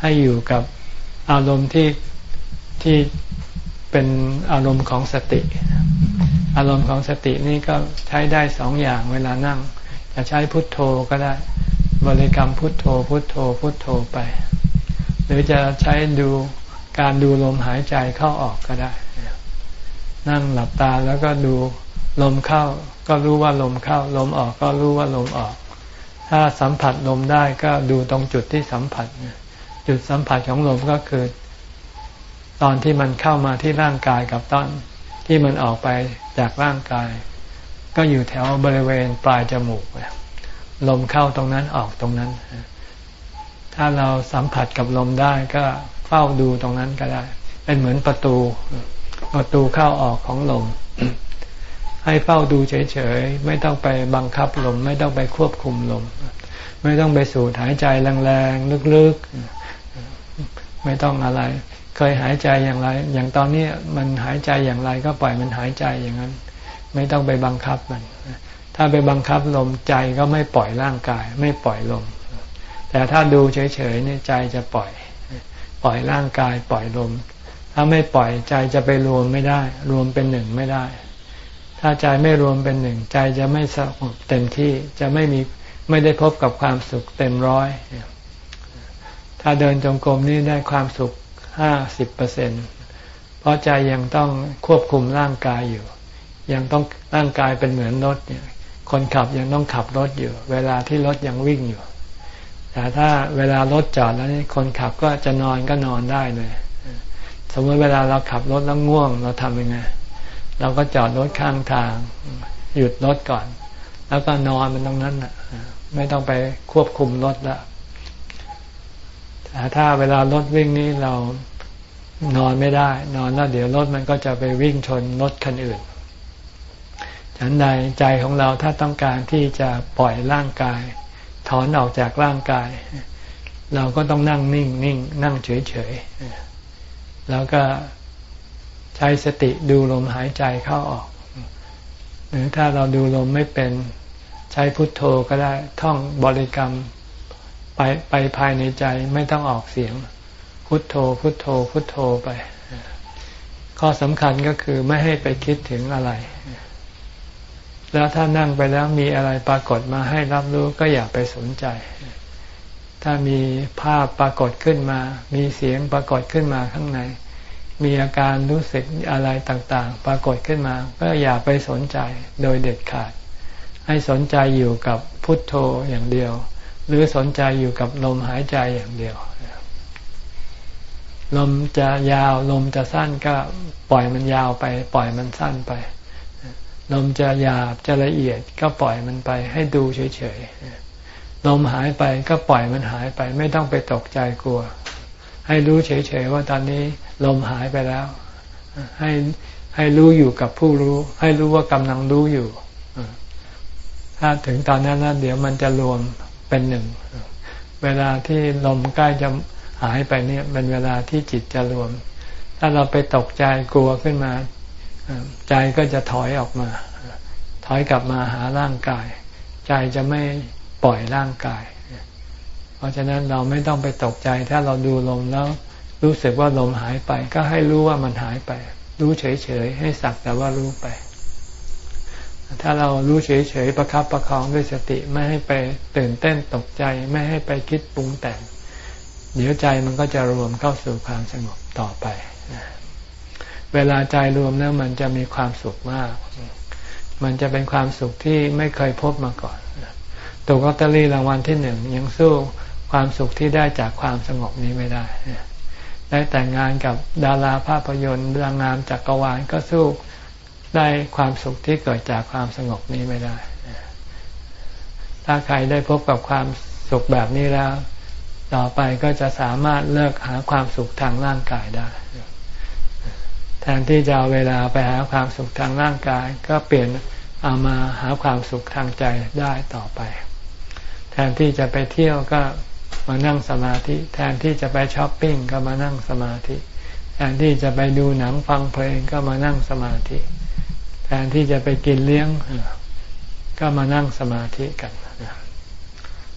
[SPEAKER 1] ให้อยู่กับ อารมณ์ที่ที่เป็นอารมณ์ของสติ อารมณ์ของสตินี่ก็ใช้ได้สองอย่างเวลานั่ง จะใช้พุทโธก็ได้ บริกรรมพุทโธ พุทโธ พุทโธไป หรือจะใช้ดูการดูลมหายใจเข้าออกก็ได้ นั่งหลับตาแล้วก็ดูลมเข้า ก็รู้ว่าลมเข้า ลมออกก็รู้ว่าลมออก ถ้าสัมผัสลมได้ก็ดูตรงจุดที่สัมผัส จุดสัมผัสของลมก็คือ ตอนที่มันเข้ามาที่ร่างกายกับตอนที่มันออกไปจากร่างกาย ก็อยู่แถวบริเวณปลายจมูกลมเข้าตรงนั้นออกตรงนั้น ถ้าเราสัมผัสกับลมได้ก็เฝ้าดูตรงนั้นก็ได้ เป็นเหมือนประตู ประตูเข้าออกของลม ให้เฝ้าดูเฉยๆ ไม่ต้องไปบังคับลม ไม่ต้องไปควบคุมลม ไม่ต้องไปสูดหายใจแรงๆ ลึกๆ ไม่ต้องอะไร เคยหายใจอย่างไร อย่างตอนนี้มันหายใจอย่างไรก็ปล่อยมันหายใจอย่างนั้น ไม่ต้องไปบังคับมัน ถ้าไปบังคับลมใจก็ไม่ปล่อยร่างกาย ไม่ปล่อยลม แต่ถ้าดูเฉยๆนี่ใจจะปล่อย ปล่อยร่างกายปล่อยลม ถ้าไม่ปล่อยใจจะไปรวมไม่ได้ รวมเป็นหนึ่งไม่ได้ ถ้าใจไม่รวมเป็นหนึ่งใจจะไม่สงบเต็มที่จะไม่มีไม่ได้พบกับความสุขเต็มร้อย ถ้าเดินจงกรมนี่ได้ความสุขห้าสิบเปอร์เซ็นเพราะใจยังต้องควบคุมร่างกายอยู่ ยังต้องร่างกายเป็นเหมือนรถเนี่ย คนขับยังต้องขับรถอยู่ เวลาที่รถยังวิ่งอยู่ แต่ถ้าเวลารถจอดแล้วนี่คนขับก็จะนอนก็นอนได้เลย สมมติเวลาเราขับรถแล้วง่วงเราทำยังไง เราก็จอดรถข้างทาง หยุดรถก่อน แล้วก็นอนมันตรงนั้นอะ ไม่ต้องไปควบคุมรถละ ถ้าเวลารถวิ่งนี้เรานอนไม่ได้ นอนแล้วเดี๋ยวรถมันก็จะไปวิ่งชนรถคันอื่น ฉันใดใจของเราถ้าต้องการที่จะปล่อยร่างกาย ถอนออกจากร่างกาย เราก็ต้องนั่งนิ่งนิ่งนั่งเฉยเฉยแล้วก็ใช้สติดูลมหายใจเข้าออก หรือถ้าเราดูลมไม่เป็นใช้พุทโธก็ได้ท่องบริกรรม ไปไปภายในใจไม่ต้องออกเสียง พุทโธ พุทโธ พุทโธไป ข้อสำคัญก็คือไม่ให้ไปคิดถึงอะไร แล้วถ้านั่งไปแล้วมีอะไรปรากฏมาให้รับรู้ก็อย่าไปสนใจ ถ้ามีภาพปรากฏขึ้นมา มีเสียงปรากฏขึ้นมาข้างใน มีอาการรู้สึกอะไรต่าง ๆ ปรากฏขึ้นมา ก็อย่าไปสนใจโดยเด็ดขาด ให้สนใจอยู่กับพุทโธอย่างเดียว หรือสนใจอยู่กับลมหายใจอย่างเดียว ลมจะยาว ลมจะสั้นก็ปล่อยมันยาวไป ปล่อยมันสั้นไป ลมจะหยาบจะละเอียดก็ปล่อยมันไป ให้ดูเฉยๆลมหายไปก็ปล่อยมันหายไป ไม่ต้องไปตกใจกลัว ให้รู้เฉยๆว่าตอนนี้ลมหายไปแล้ว ให้ให้รู้อยู่กับผู้รู้ ให้รู้ว่ากำลังรู้อยู่ถ้าถึงตอนนั้นนะเดี๋ยวมันจะรวม เป็นหนึ่ง เวลาที่ลมใกล้จะหายไปเนี่ยเป็นเวลาที่จิตจะรวม ถ้าเราไปตกใจกลัวขึ้นมา ใจก็จะถอยออกมา ถอยกลับมาหาร่างกาย ใจจะไม่ปล่อยร่างกาย เพราะฉะนั้นเราไม่ต้องไปตกใจ ถ้าเราดูลมแล้วรู้สึกว่าลมหายไป ก็ให้รู้ว่ามันหายไป รู้เฉยๆให้สักแต่ว่ารู้ไป ถ้าเรารู้เฉยๆประครับประคองด้วยสติไม่ให้ไปตื่นเต้นตกใจไม่ให้ไปคิดปรุงแต่ง เดี๋ยวใจมันก็จะรวมเข้าสู่ความสงบต่อไป เวลาใจรวมแล้วมันจะมีความสุขมาก มันจะเป็นความสุขที่ไม่เคยพบมาก่อนตัวลอตเตอรี่รางวัลที่หนึ่งยังสู้ความสุขที่ได้จากความสงบนี้ไม่ได้ได้แต่งงานกับดาราภาพยนตร์ดางงามจักรวาลก็สู้ ได้ความสุขที่เกิดจากความสงบนี้ไม่ได้ ถ้าใครได้พบกับความสุขแบบนี้แล้ว ต่อไปก็จะสามารถเลิกหาความสุขทางร่างกายได้ แทนที่จะเอาเวลาไปหาความสุขทางร่างกาย ก็เปลี่ยนเอามาหาความสุขทางใจได้ต่อไป แทนที่จะไปเที่ยวก็มานั่งสมาธิ แทนที่จะไปช้อปปิ้งก็มานั่งสมาธิ แทนที่จะไปดูหนังฟังเพลงก็มานั่งสมาธิ แทนที่จะไปกินเลี้ยง ก็มานั่งสมาธิกัน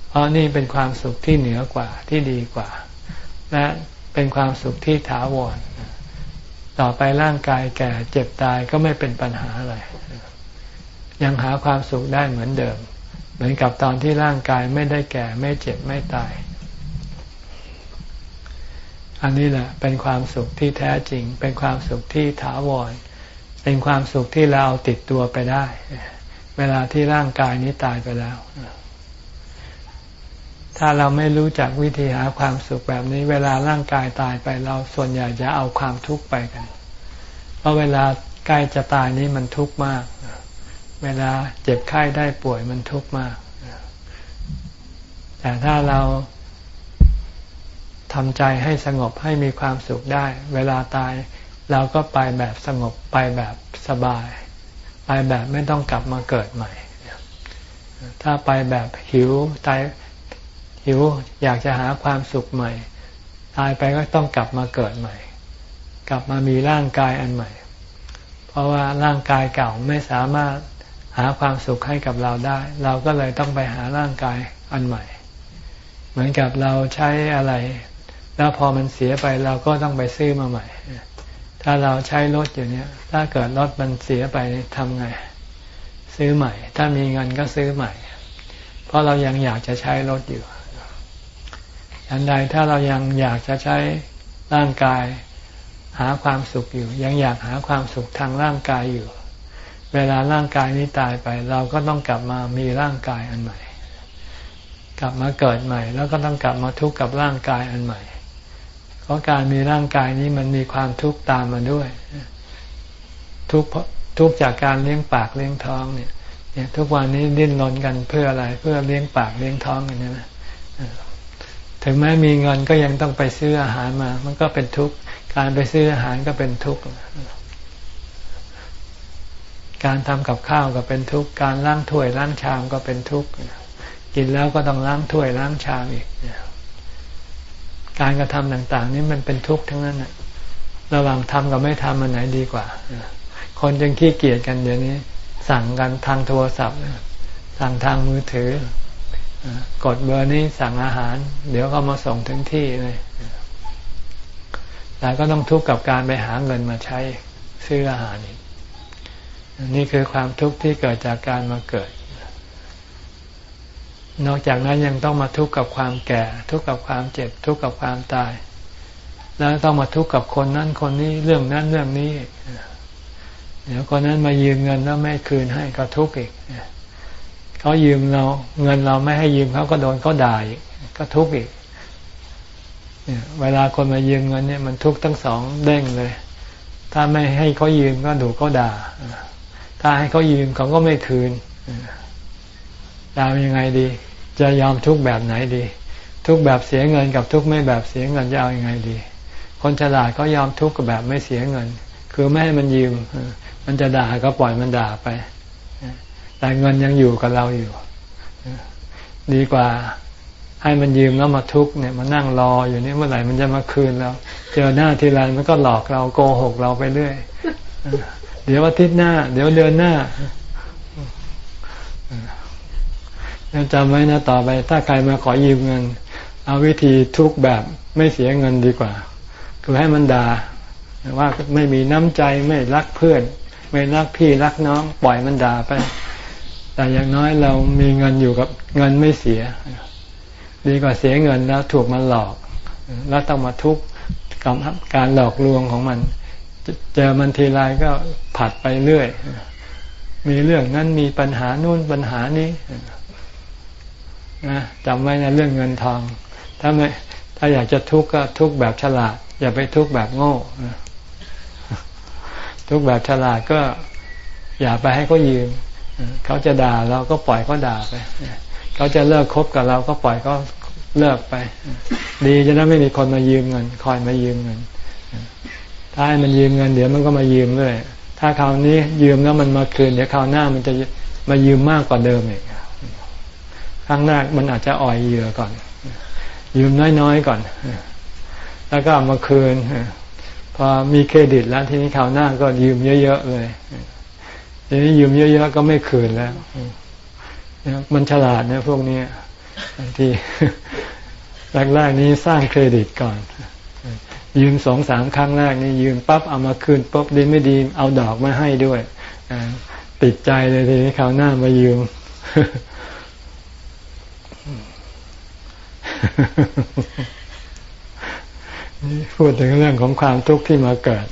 [SPEAKER 1] เพราะนี่เป็นความสุขที่เหนือกว่าที่ดีกว่า และเป็นความสุขที่ถาวรต่อไปร่างกายแก่เจ็บตายก็ไม่เป็นปัญหาอะไร ยังหาความสุขได้เหมือนเดิม เหมือนกับตอนที่ร่างกายไม่ได้แก่ไม่เจ็บไม่ตาย อันนี้แหละเป็นความสุขที่แท้จริง เป็นความสุขที่ถาวร เป็นความสุขที่เราติดตัวไปได้ เวลาที่ร่างกายนี้ตายไปแล้ว ถ้าเราไม่รู้จักวิธีหาความสุขแบบนี้ เวลาร่างกายตายไปเราส่วนใหญ่จะเอาความทุกข์ไปกัน เพราะเวลาใกล้จะตายนี้มันทุกข์มาก เวลาเจ็บไข้ได้ป่วยมันทุกข์มาก แต่ถ้าเราทำใจให้สงบให้มีความสุขได้ เวลาตาย เราก็ไปแบบสงบไปแบบสบาย ไปแบบไม่ต้องกลับมาเกิดใหม่ ถ้าไปแบบหิวตายหิวอยากจะหาความสุขใหม่ ตายไปก็ต้องกลับมาเกิดใหม่ กลับมามีร่างกายอันใหม่ เพราะว่าร่างกายเก่าไม่สามารถหาความสุขให้กับเราได้ เราก็เลยต้องไปหาร่างกายอันใหม่ เหมือนกับเราใช้อะไร แล้วพอมันเสียไปเราก็ต้องไปซื้อมาใหม่ ถ้าเราใช้รถอยู่เนี้ยถ้าเกิดรถมันเสียไปทำไง ซื้อใหม่ ถ้ามีเงินก็ซื้อใหม่ เพราะเรายังอยากจะใช้รถอยู่อันใดถ้าเรายังอยากจะใช้ร่างกายหาความสุขอยู่ ยังอยากหาความสุขทางร่างกายอยู่ เวลาร่างกายนี้ตายไป เราก็ต้องกลับมามีร่างกายอันใหม่ กลับมาเกิดใหม่ แล้วก็ต้องกลับมาทุกข์กับร่างกายอันใหม่ เพราะการมีร่างกายนี้มันมีความทุกข์ตามมาด้วย ทุกทุกจากการเลี้ยงปากเลี้ยงท้องเนี่ยเนี่ยทุกวันนี้ดิ้นรนกันเพื่ออะไร เพื่อเลี้ยงปากเลี้ยงท้องกันนะถึงแม้มีเงินก็ยังต้องไปซื้ออาหารมา มันก็เป็นทุกข์การไปซื้ออาหารก็เป็นทุกข์การทำกับข้าวก็เป็นทุกข์การล้างถ้วยล้างชามก็เป็นทุกข์กินแล้วก็ต้องล้างถ้วยล้างชามอีก การกระทำต่าง ๆ นี่มันเป็นทุกข์ทั้งนั้นนะระหว่างทำกับไม่ทำมันไหนดีกว่า คนจึงขี้เกียจกันเดี๋ยวนี้ สั่งกันทางโทรศัพท์ สั่งทางมือถือกดเบอร์นี้สั่งอาหาร เดี๋ยวเขามาส่งถึงที่เลยแต่ก็ต้องทุกข์กับการไปหาเงินมาใช้ซื้ออาหารอีกนี่คือความทุกข์ที่เกิดจากการมาเกิด นอกจากนั้นยังต้องมาทุกข์กับความแก่ ทุกข์กับความเจ็บ ทุกข์กับความตาย แล้วต้องมาทุกข์กับคนนั้นคนนี้เรื่องนั้นเรื่องนี้ เดี๋ยวคนนั้นมายืมเงินแล้วไม่คืนให้ก็ทุกข์อีกเขายืมเราเงินเราไม่ให้ยืมเขาก็โดนเขาด่าอีกก็ทุกข์อีกเวลาคนมายืมเงินเนี่ยมันทุกข์ทั้งสองเด้งเลย ถ้าไม่ให้เขายืมก็ดูเขาด่า ถ้าให้เขายืมเขาก็ไม่คืนดายังไงดี จะยอมทุกแบบไหนดี ทุกแบบเสียเงินกับทุกไม่แบบเสียเงินจะเอาอยัางไงดี คนฉลาดก็ยอมทุกกับแบบไม่เสียเงิน คือไม่ให้มันยืมมันจะด่าก็ปล่อยมันด่าไป แต่เงินยังอยู่กับเราอยู่ ดีกว่าให้มันยืมแล้วมาทุกเนี่ยมานั่งรออยู่นี่เมื่อไหร่มันจะมาคืนเราเจอหน้าทีไรมันก็หลอกเราโกหกเราไปเรื่อยเดี๋ยวอาทิตย์หน้า เดี๋ยวเดือนหน้า จำไว้นะต่อไป ถ้าใครมาขอยืมเงิน เอาวิธีทุกแบบไม่เสียเงินดีกว่า คือให้มันด่าว่าไม่มีน้ำใจไม่รักเพื่อน ไม่รักพี่รักน้อง ปล่อยมันด่าไป แต่อย่างน้อยเรามีเงินอยู่กับเงินไม่เสีย ดีกว่าเสียเงินแล้วถูกมันหลอก แล้วต้องมาทุกข์กับการหลอกลวงของมันเจอมันทีไรก็ผัดไปเรื่อย มีเรื่องนั้นมีปัญหานู่นปัญหานี้ นะจำไว้นะเรื่องเงินทอง ถ้าไม่ถ้าอยากจะทุกข์ก็ทุกข์แบบฉลาด อย่าไปทุกข์แบบโง่ทุกข์แบบฉลาดก็อย่าไปให้เขายืมเขาจะด่าเราก็ปล่อยเขาด่าไปเขาจะเลิกคบกับเราก็ปล่อยเขาเลิกไป ดีจะได้ไม่มีคนมายืมเงิน คอยมายืมเงิน ถ้าให้มันยืมเงินเดี๋ยวมันก็มายืมเลยถ้าคราวนี้ยืมแล้วมันมาคืนเดี๋ยวคราวหน้ามันจะมายืมมากกว่าเดิมอีก ครั้งแรกมันอาจจะอ่อยเหยื่อก่อน ยืมน้อยๆก่อน แล้วก็เอามาคืนพอมีเครดิตแล้วทีนี้คราวหน้าก็ยืมเยอะๆเลยทีนี้ยืมเยอะๆก็ไม่คืนแล้วมันฉลาดนะพวกนี้บางทีแรกๆนี้สร้างเครดิตก่อน ยืมสองสามครั้งแรกนี่ยืมปั๊บเอามาคืนปุ๊บดีไม่ดีเอาดอกมาให้ด้วยติดใจเลยทีนี้คราวหน้ามายืม พูดถึงเรื่องของความทุกข์ที่มาเกิด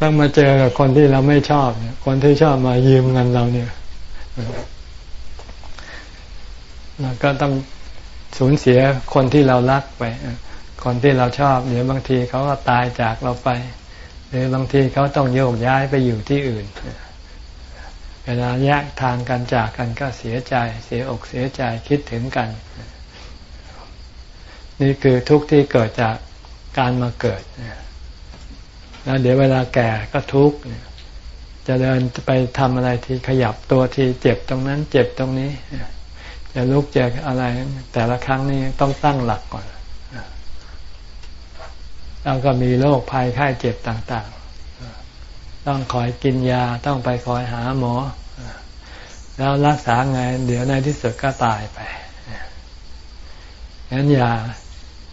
[SPEAKER 1] ต้องมาเจอกับคนที่เราไม่ชอบคนที่ชอบมายืมเงินเราเนี่ยเราก็ต้องสูญเสียคนที่เรารักไปคนที่เราชอบเดี๋ยวบางทีเขาก็ตายจากเราไป หรือบางทีเขาต้องโยกย้ายไปอยู่ที่อื่น เวลาแยกทางกันจากกันก็เสียใจ เสียอกเสียใจคิดถึงกัน นี่คือทุกข์ที่เกิดจากการมาเกิด แล้วเดี๋ยวเวลาแก่ก็ทุกข์จะเดินไปทำอะไรทีขยับตัวทีเจ็บตรงนั้น เจ็บตรงนี้ จะลุกจะอะไร แต่ละครั้งนี้ต้องตั้งหลักก่อน แล้วก็มีโรคภัยไข้เจ็บต่างๆ ต้องคอยกินยาต้องไปคอยหาหมอ แล้วรักษาไง เดี๋ยวในที่สุดก็ตายไปงั้นอย่า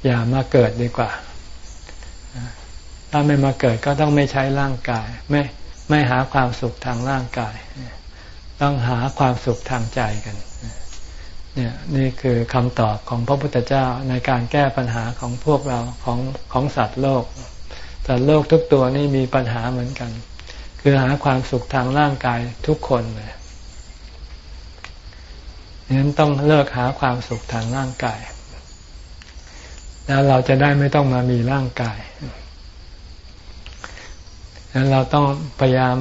[SPEAKER 1] อย่ามาเกิดดีกว่า ถ้าไม่มาเกิดก็ต้องไม่ใช้ร่างกาย ไม่ไม่หาความสุขทางร่างกาย ต้องหาความสุขทางใจกันเนี่ยนี่คือคำตอบของพระพุทธเจ้าในการแก้ปัญหาของพวกเราของของสัตว์โลกสัตว์โลกทุกตัวนี่มีปัญหาเหมือนกัน คือหาความสุขทางร่างกายทุกคนเลยนั้นต้องเลิกหาความสุขทางร่างกาย แล้วเราจะได้ไม่ต้องมามีร่างกายนั้นเราต้องพยายาม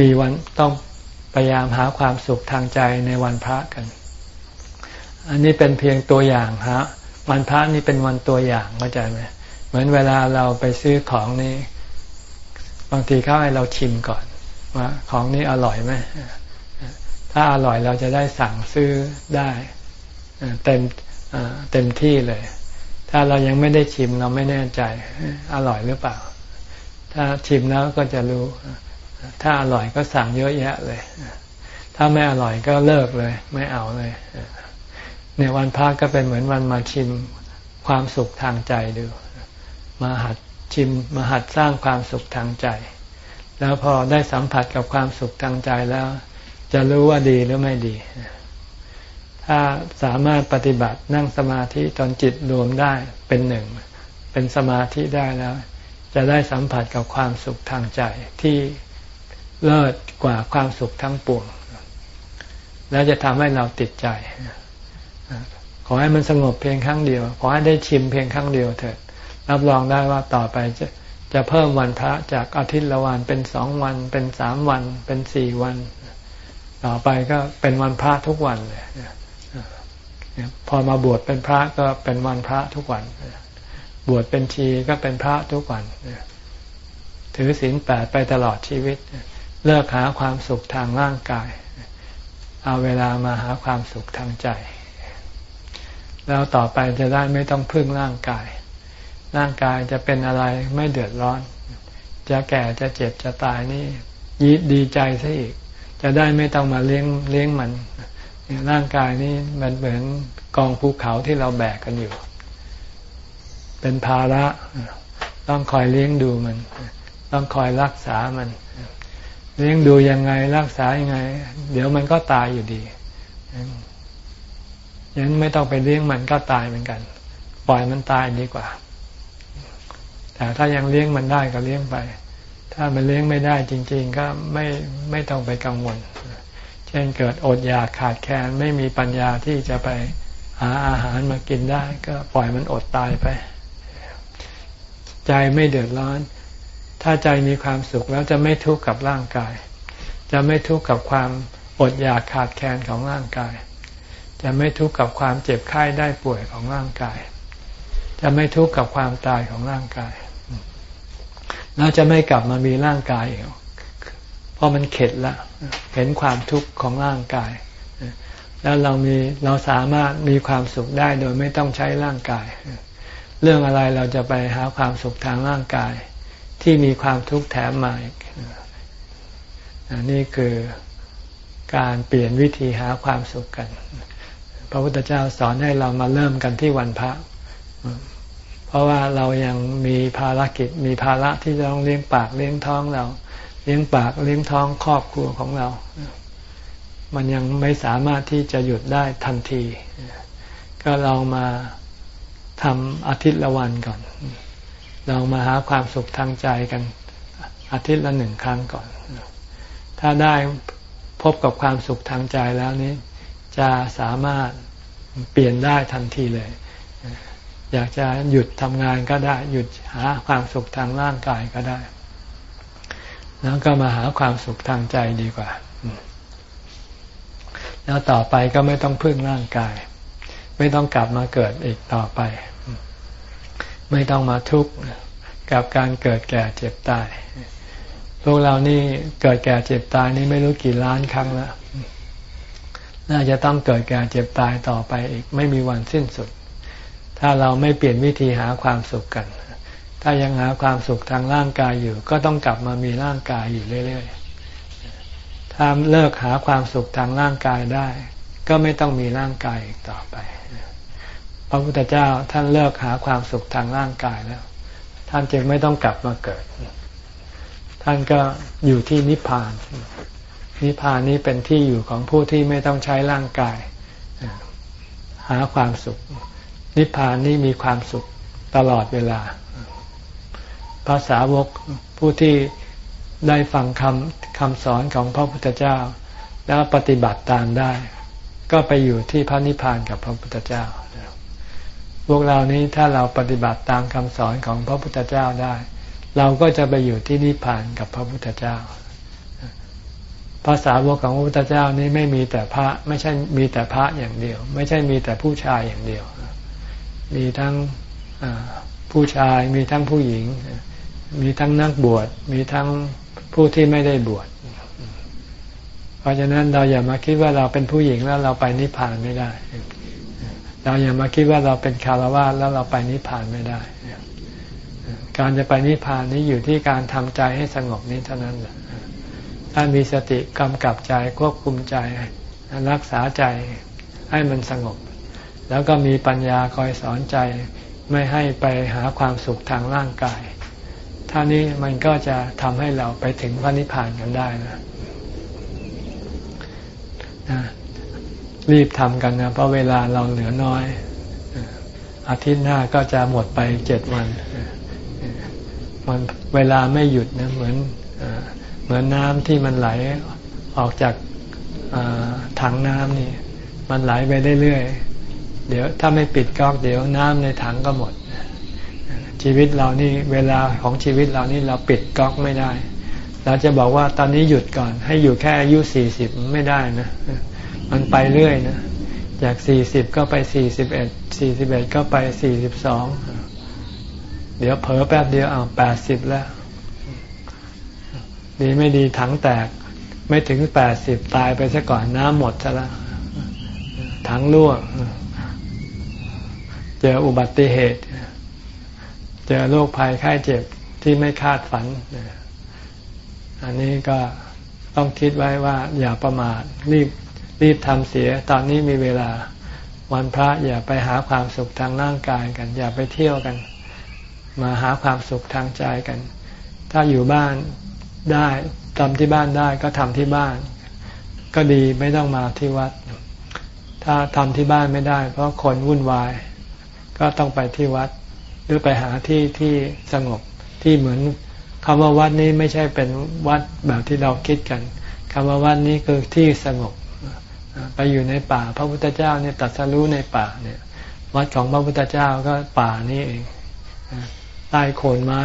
[SPEAKER 1] มีวันต้องพยายามหาความสุขทางใจในวันพระกัน อันนี้เป็นเพียงตัวอย่างฮะวันพระนี่เป็นวันตัวอย่างเข้าใจไหมเหมือนเวลาเราไปซื้อของนี่บางทีเขาให้เราชิมก่อนว่าของนี้อร่อยไหมถ้าอร่อยเราจะได้สั่งซื้อได้เต็มเต็มที่เลย ถ้าเรายังไม่ได้ชิมเราไม่แน่ใจอร่อยหรือเปล่า ถ้าชิมแล้วก็จะรู้ ถ้าอร่อยก็สั่งเยอะแยะเลย ถ้าไม่อร่อยก็เลิกเลย ไม่เอาเลยเนี่ยวันพระก็เป็นเหมือนวันมาชิมความสุขทางใจดู มาหัดชิมมาหัดสร้างความสุขทางใจ แล้วพอได้สัมผัสกับความสุขทางใจแล้ว จะรู้ว่าดีหรือไม่ดี ถ้าสามารถปฏิบัตินั่งสมาธิตอนจิตรวมได้เป็นหนึ่ง เป็นสมาธิได้แล้ว จะได้สัมผัสกับความสุขทางใจที่เลิศกว่าความสุขทั้งปวง แล้วจะทำให้เราติดใจ ขอให้มันสงบเพียงครั้งเดียว ขอให้ได้ชิมเพียงครั้งเดียวเถิดรับรองได้ว่าต่อไปจะจะเพิ่มวันพระจากอาทิตย์ละวันเป็นสองวัน เป็นสามวัน เป็นสี่วัน ต่อไปก็เป็นวันพระทุกวันเลย พอมาบวชเป็นพระก็เป็นวันพระทุกวัน บวชเป็นชีก็เป็นพระทุกวันถือศีลแปดไปตลอดชีวิต เลิกหาความสุขทางร่างกาย เอาเวลามาหาความสุขทางใจ แล้วต่อไปจะได้ไม่ต้องพึ่งร่างกาย ร่างกายจะเป็นอะไรไม่เดือดร้อน จะแก่จะเจ็บจะตายนี่ยิดีใจซะอีก จะได้ไม่ต้องมาเลี้ยงเลี้ยงมัน ร่างกายนี่มันเหมือนกองภูเขาที่เราแบกกันอยู่ เป็นภาระ ต้องคอยเลี้ยงดูมัน ต้องคอยรักษามัน เลี้ยงดูยังไงรักษายังไง เดี๋ยวมันก็ตายอยู่ดียังไม่ต้องไปเลี้ยงมันก็ตายเหมือนกัน ปล่อยมันตายดีกว่า แต่ถ้ายังเลี้ยงมันได้ก็เลี้ยงไป ถ้ามันเลี้ยงไม่ได้จริง ๆ ก็ไม่ไม่ต้องไปกังวล เช่นเกิดอดอยากขาดแคลนไม่มีปัญญาที่จะไปหาอาหารมากินได้ ก็ปล่อยมันอดตายไป ใจไม่เดือดร้อน ถ้าใจมีความสุขแล้วจะไม่ทุกข์กับร่างกาย จะไม่ทุกข์กับความอดอยากขาดแคลนของร่างกาย จะไม่ทุกข์กับความเจ็บไข้ได้ป่วยของร่างกาย จะไม่ทุกข์กับความตายของร่างกาย แล้วจะไม่กลับมามีร่างกายอีก พราะมันเข็ดละเห็นความทุกข์ของร่างกาย แล้วเรามีเราสามารถมีความสุขได้โดยไม่ต้องใช้ร่างกาย เรื่องอะไรเราจะไปหาความสุขทางร่างกาย ที่มีความทุกข์แถมมาอีกนี่คือการเปลี่ยนวิธีหาความสุขกัน พระพุทธเจ้าสอนให้เรามาเริ่มกันที่วันพระ เพราะว่าเรายังมีภารกิจมีภาระที่จะต้องเลี้ยงปากเลี้ยงท้องเรา เลี้ยงปากเลี้ยงท้องครอบครัวของเรา มันยังไม่สามารถที่จะหยุดได้ทันที ก็ลองมาทำอาทิตย์ละวันก่อน ลองมาหาความสุขทางใจกันอาทิตย์ละหนึ่งครั้งก่อน ถ้าได้พบกับความสุขทางใจแล้วนี้ จะสามารถเปลี่ยนได้ทันทีเลย อยากจะหยุดทำงานก็ได้ หยุดหาความสุขทางร่างกายก็ได้ แล้วก็มาหาความสุขทางใจดีกว่า แล้วต่อไปก็ไม่ต้องพึ่งร่างกาย ไม่ต้องกลับมาเกิดอีกต่อไป ไม่ต้องมาทุกข์กับการเกิดแก่เจ็บตาย พวกเรานี่เกิดแก่เจ็บตายนี่ไม่รู้กี่ล้านครั้งแล้วน่าจะต้องเกิดแก่เจ็บตายต่อไปอีก ไม่มีวันสิ้นสุด ถ้าเราไม่เปลี่ยนวิธีหาความสุขกัน ถ้ายังหาความสุขทางร่างกายอยู่ ก็ต้องกลับมามีร่างกายอยู่เรื่อยๆ ถ้าเลิกหาความสุขทางร่างกายได้ ก็ไม่ต้องมีร่างกายอีกต่อไป พระพุทธเจ้าท่านเลิกหาความสุขทางร่างกายแล้ว ท่านจึงไม่ต้องกลับมาเกิด ท่านก็อยู่ที่นิพพาน นิพพานนี้เป็นที่อยู่ของผู้ที่ไม่ต้องใช้ร่างกาย หาความสุข นิพพานนี้มีความสุขตลอดเวลา ภาษาวกผู้ที่ได้ฟังคำคำสอนของพระพุทธเจ้า แล้วปฏิบัติตามได้ ก็ไปอยู่ที่พระนิพพานกับพระพุทธเจ้าพวกเรานี้ถ้าเราปฏิบัติตามคำสอนของพระพุทธเจ้าได้ เราก็จะไปอยู่ที่นิพพานกับพระพุทธเจ้าภาษาวกของพระพุทธเจ้านี้ไม่มีแต่พระไม่ใช่มีแต่พระอย่างเดียว ไม่ใช่มีแต่ผู้ชายอย่างเดียว มีทั้งผู้ชายมีทั้งผู้หญิง มีทั้งนักบวช มีทั้งผู้ที่ไม่ได้บวช เพราะฉะนั้นเราอย่ามาคิดว่าเราเป็นผู้หญิงแล้วเราไปนิพพานไม่ได้ เราอย่ามาคิดว่าเราเป็นคารวะแล้วเราไปนิพพานไม่ได้ การจะไปนิพพานนี้อยู่ที่การทำใจให้สงบนี้เท่านั้นแหละถ้ามีสติกำกับใจควบคุมใจรักษาใจให้มันสงบ แล้วก็มีปัญญาคอยสอนใจไม่ให้ไปหาความสุขทางร่างกาย ท่านี้มันก็จะทำให้เราไปถึงพระนิพพานกันได้นะรีบทำกันนะเพราะเวลาเราเหลือน้อย อาทิตย์หน้าก็จะหมดไปเจ็ดวันมันเวลาไม่หยุดนะเหมือนเหมือนน้ำที่มันไหลออกจากถังน้ำนี่ มันไหลไปเรื่อยๆเดี๋ยวถ้าไม่ปิดก๊อกเดี๋ยวน้ำในถังก็หมด ชีวิตเรานี่เวลาของชีวิตเรานี่เราปิดก๊อกไม่ได้ เราจะบอกว่าตอนนี้หยุดก่อน ให้อยู่แค่อายุสี่สิบไม่ได้นะ มันไปเรื่อยนะ จากสี่สิบก็ไปสี่สิบเอ็ดสี่สิบเอ็ดก็ไปสี่สิบสองเดี๋ยวเผลอแป๊บเดียวเอาแปดสิบแล้ว ดีไม่ดีถังแตกไม่ถึงแปดสิบตายไปซะก่อนน้ำหมดซะแล้วถังรั่วเจออุบัติเหตุ เจอโรคภัยไข้เจ็บที่ไม่คาดฝัน อันนี้ก็ต้องคิดไว้ว่าอย่าประมาทรีบรีบทำเสีย ตอนนี้มีเวลาวันพระอย่าไปหาความสุขทางร่างกายกัน อย่าไปเที่ยวกัน มาหาความสุขทางใจกัน ถ้าอยู่บ้านได้ทำที่บ้านได้ก็ทำที่บ้าน ก็ดีไม่ต้องมาที่วัด ถ้าทำที่บ้านไม่ได้ เพราะคนวุ่นวาย ก็ต้องไปที่วัด รือไปหาที่ที่สงบที่เหมือนคำว่าวัดนี้ไม่ใช่เป็นวัดแบบที่เราคิดกันคำว่าวัดนี้คือที่สงบไปอยู่ในป่า พระพุทธเจ้าเนี่ยตัดสรู้ในป่าเนี่ย วัดของพระพุทธเจ้าก็ป่านี่เองใต้โคนไม้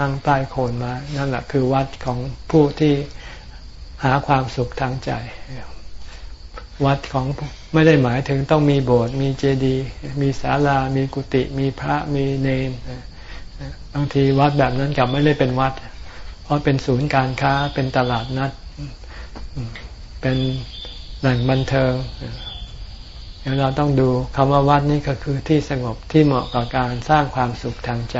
[SPEAKER 1] นั่งใต้โคนไม้นั่นแหละคือวัดของผู้ที่หาความสุขทางใจ วัดของ ไม่ได้หมายถึงต้องมีโบสถ์มีเจดีย์มีศาลา มีกุฏิมีพระมีเนรบางทีวัดแบบนั้นกลับไม่ได้เป็นวัด เพราะเป็นศูนย์การค้าเป็นตลาดนัด เป็นแหล่งบันเทิงเราต้องดูคำว่าวัดนี่ก็คือที่สงบที่เหมาะกับการสร้างความสุขทางใจ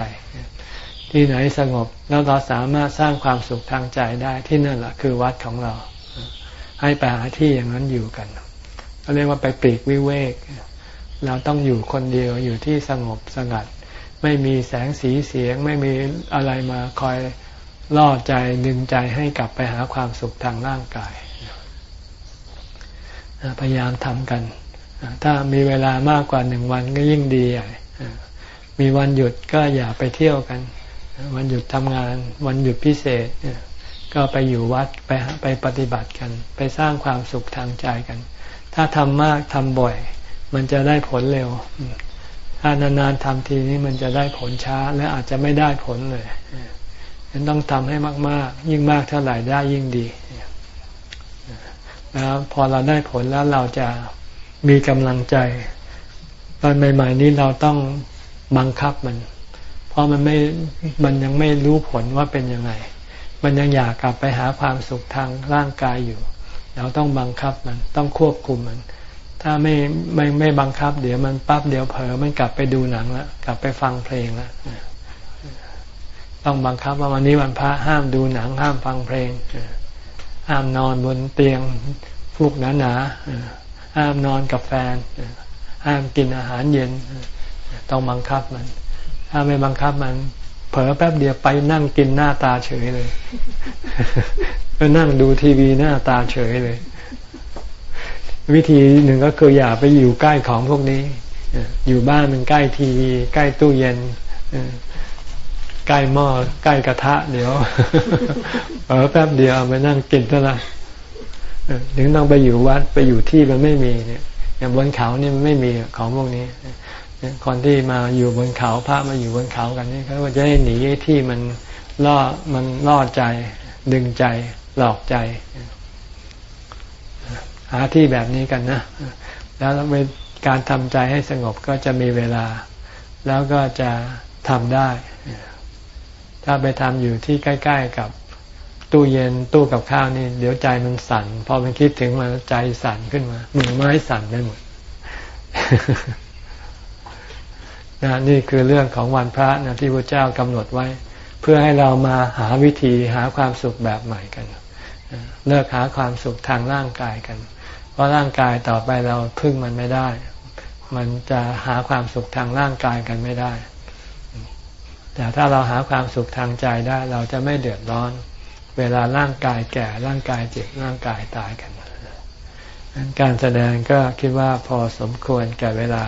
[SPEAKER 1] ที่ไหนสงบแล้วเราสามารถสร้างความสุขทางใจได้ที่นั่นแหละคือวัดของเรา ให้ไปหาที่อย่างนั้นอยู่กัน เขาเรียกว่าไปปีกวิเวก เราต้องอยู่คนเดียวอยู่ที่สงบสงัด ไม่มีแสงสีเสียง ไม่มีอะไรมาคอยล่อใจดึงใจให้กลับไปหาความสุขทางร่างกาย พยายามทำกัน ถ้ามีเวลามากกว่าหนึ่งวันก็ยิ่งดีใหญ่มีวันหยุดก็อย่าไปเที่ยวกัน วันหยุดทำงาน วันหยุดพิเศษ ก็ไปอยู่วัดไปไปปฏิบัติกัน ไปสร้างความสุขทางใจกัน ถ้าทำมากทำบ่อย มันจะได้ผลเร็ว ถ้านานๆทำทีนี้มันจะได้ผลช้าและอาจจะไม่ได้ผลเลยฉันต้องทำให้มาก ๆ ยิ่งมากเท่าไหร่ได้ยิ่งดีแล้วพอเราได้ผลแล้วเราจะมีกำลังใจ ตอนใหม่ๆนี้เราต้องบังคับมัน เพราะมันไม่มันยังไม่รู้ผลว่าเป็นยังไง มันยังอยากกลับไปหาความสุขทางร่างกายอยู่ เราต้องบังคับมันต้องควบคุมมัน ถ้าไม่ไม่ไม่บังคับ เดี๋ยวมันปั๊บเดี๋ยวเผลอมันกลับไปดูหนังล้วกลับไปฟังเพลงล้วต้องบังคับว่าวันนี้วันพระห้ามดูหนัง ห้ามฟังเพลงห้ามนอนบนเตียงฟูกหนาๆห้ามนอนกับแฟนห้ามกินอาหารเย็น ต้องบังคับมัน ถ้าไม่บังคับมัน ผลอแป๊บเดียวไปนั่งกินหน้าตาเฉยเลยก็นั่งดูทีวีหน้าตาเฉยเลย วิธีหนึ่งก็คืออย่าไปอยู่ใกล้ของพวกนี้อยู่บ้านมันใกล้ทีวี ใกล้ตู้เย็นใกล้หม้อใกล้กระทะเดี๋ยวเออแป๊บเดียวไปนั่งกินเท่านั้นถึงต้องไปอยู่วัดไปอยู่ที่มันไม่มีเนี่ยอย่างบนเขานี่มันไม่มีของพวกนี้ คนที่มาอยู่บนเขาพระมาอยู่บนเขากันนี่เขาจะให้หนีที่มันล่อมันล่อใจ ดึงใจหลอกใจ หาที่แบบนี้กันนะ แล้วการทำใจให้สงบก็จะมีเวลา แล้วก็จะทำได้ ถ้าไปทำอยู่ที่ใกล้ ๆ กับตู้เย็นตู้กับข้าวนี่เดี๋ยวใจมันสั่น พอมันคิดถึงมันใจสั่นขึ้นมามือไม้สั่นไปหมด นะนี่คือเรื่องของวันพระนะที่พระเจ้ากำหนดไว้ เพื่อให้เรามาหาวิธีหาความสุขแบบใหม่กันเลิกหาความสุขทางร่างกายกัน เพราะร่างกายต่อไปเราพึ่งมันไม่ได้ มันจะหาความสุขทางร่างกายกันไม่ได้ แต่ถ้าเราหาความสุขทางใจได้ เราจะไม่เดือดร้อน เวลาร่างกายแก่ร่างกายเจ็บร่างกายตายกันการแสดงก็คิดว่าพอสมควรแก่เวลา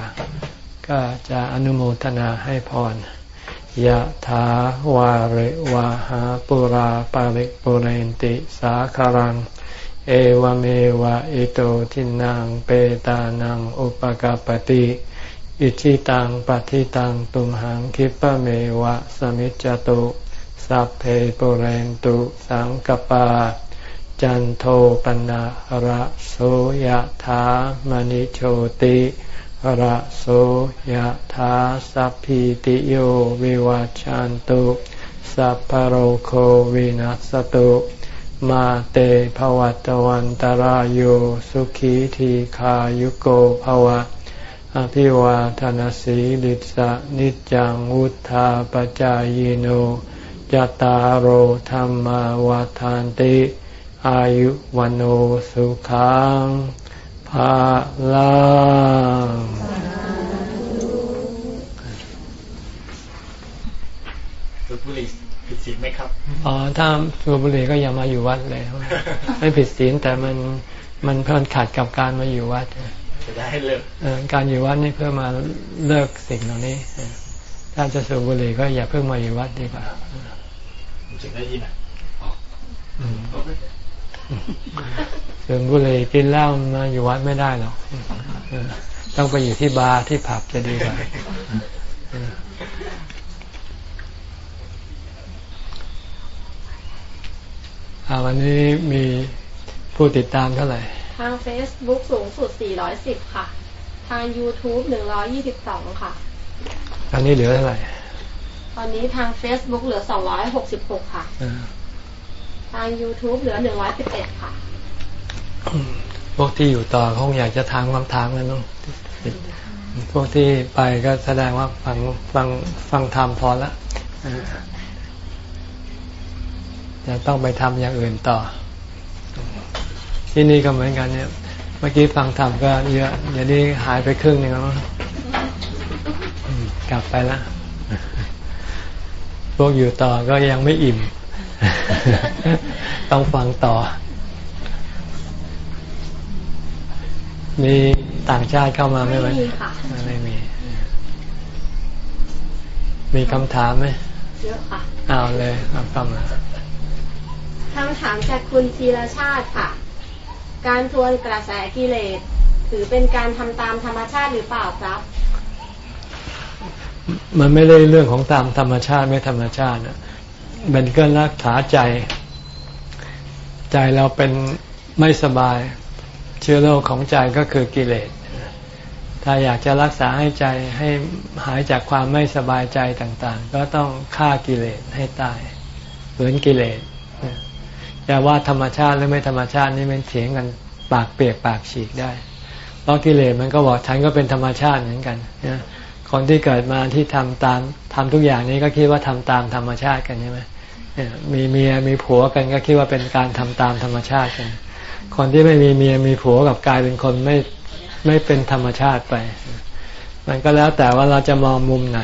[SPEAKER 1] ก็จะอนุโมทนาให้พรยะถาวาริวาหาปุราปาริกปุเรนติ สาคารัง เอวเมวะอิโตทินังเปตานังอุปกาปติอิชิตังปฏิตังตุมหังคิปะเมวะสมิจจตุสัพเพปเรนตุสังกปา จันโทปนะระโสยธามณิโชติ ระโสยธาสัพพิติโยวิวัจจันตุสัพพโรโควินัสตุมาเตภวัตวันตารโยสุขีทีขายุโกภวะ อภิวาทนสีลิสะนิจังวุธาปจายโนจตารโหธรรมวาทานติ อายุวันโอสุขัง ภาลัง
[SPEAKER 2] สูบบุหรี่ผิดศีลไหมครับ
[SPEAKER 1] อ๋อ ถ้าสูบบุหรี่ก็อย่ามาอยู่วัดเลย ไม่ผิดศีลแต่มันมันเพิ่นขัดกับการมาอยู่วัด
[SPEAKER 2] จะได้เลิก
[SPEAKER 1] การอยู่วัดนี่เพื่อมาเลิกสิ่งเหล่านี้ ถ้าจะสูบบุหรี่ก็อย่าเพิ่งมาอยู่วัดดีกว่า
[SPEAKER 2] เสียงได้ยินอะ
[SPEAKER 1] ส่วนบุหรี่กินเหล้ามาอยู่วัดไม่ได้หรอกต้องไปอยู่ที่บาร์ที่ผับจะดีกว่าวันนี้มีผู้ติดตามเท่าไหร่
[SPEAKER 3] ทาง Facebook สูงสุด 410 ค่ะ ทาง YouTube 122 ค่ะ
[SPEAKER 1] ตอนนี้เหลือเท่าไหร่
[SPEAKER 3] ตอนนี้ทาง Facebook เหลือ 266 ค่ะ ทาง YouTube เหลือ 111 ค่ะ
[SPEAKER 1] พวกที่อยู่ต่อคงอยากจะถามคำถามกันเนาะพวกที่ไปก็แสดงว่าฟังฟังฟังธรรมพอละจะต้องไปทำอย่างอื่นต่อ ที่นี่ก็เหมือนกันเนี่ย เมื่อกี้ฟังธรรมก็เยอะเดี๋ยวนี้หายไปครึ่งหนึ่งแล้วกลับไปละพวกอยู่ต่อก็ยังไม่อิ่ม ต้องฟังต่อ มีต่างชาติเข้ามาไหมไม่
[SPEAKER 3] มีค่ะ
[SPEAKER 1] ไม่มี มีคำถามไหม
[SPEAKER 3] เยอะค่ะ
[SPEAKER 1] เอาเลยเอาเข้ามา
[SPEAKER 3] คำถามจากคุณจีรชาติค่ะ การทวนกระแสกิเลสถือเป็นการทำตามธรรมชาติหรือเปล่าครับ
[SPEAKER 1] มันไม่ได้เรื่องของตามธรรมชาติไม่ธรรมชาติมันก็รักษาใจ ใจเราเป็นไม่สบาย เชื้อโรคของใจก็คือกิเลส ถ้าอยากจะรักษาให้ใจให้หายจากความไม่สบายใจต่างๆ ก็ต้องฆ่ากิเลสให้ตายเหมือนกิเลสจะว่าธรรมชาติหรือไม่ธรรมชาตินี่มันเถียงกันปากเปียกปากฉีกได้ เพราะกิเลสมันก็บอกฉันก็เป็นธรรมชาติเหมือนกันนะคนที่เกิดมาที่ทำตามทำทุกอย่างนี้ก็คิดว่าทำตามธรรมชาติกันใช่ไหมมีเมียมีผัวกันก็คิดว่าเป็นการทำตามธรรมชาติกัน คนที่ไม่มีเมียมีผัวกับกลายเป็นคนไม่ไม่เป็นธรรมชาติไป มันก็แล้วแต่ว่าเราจะมองมุมไหน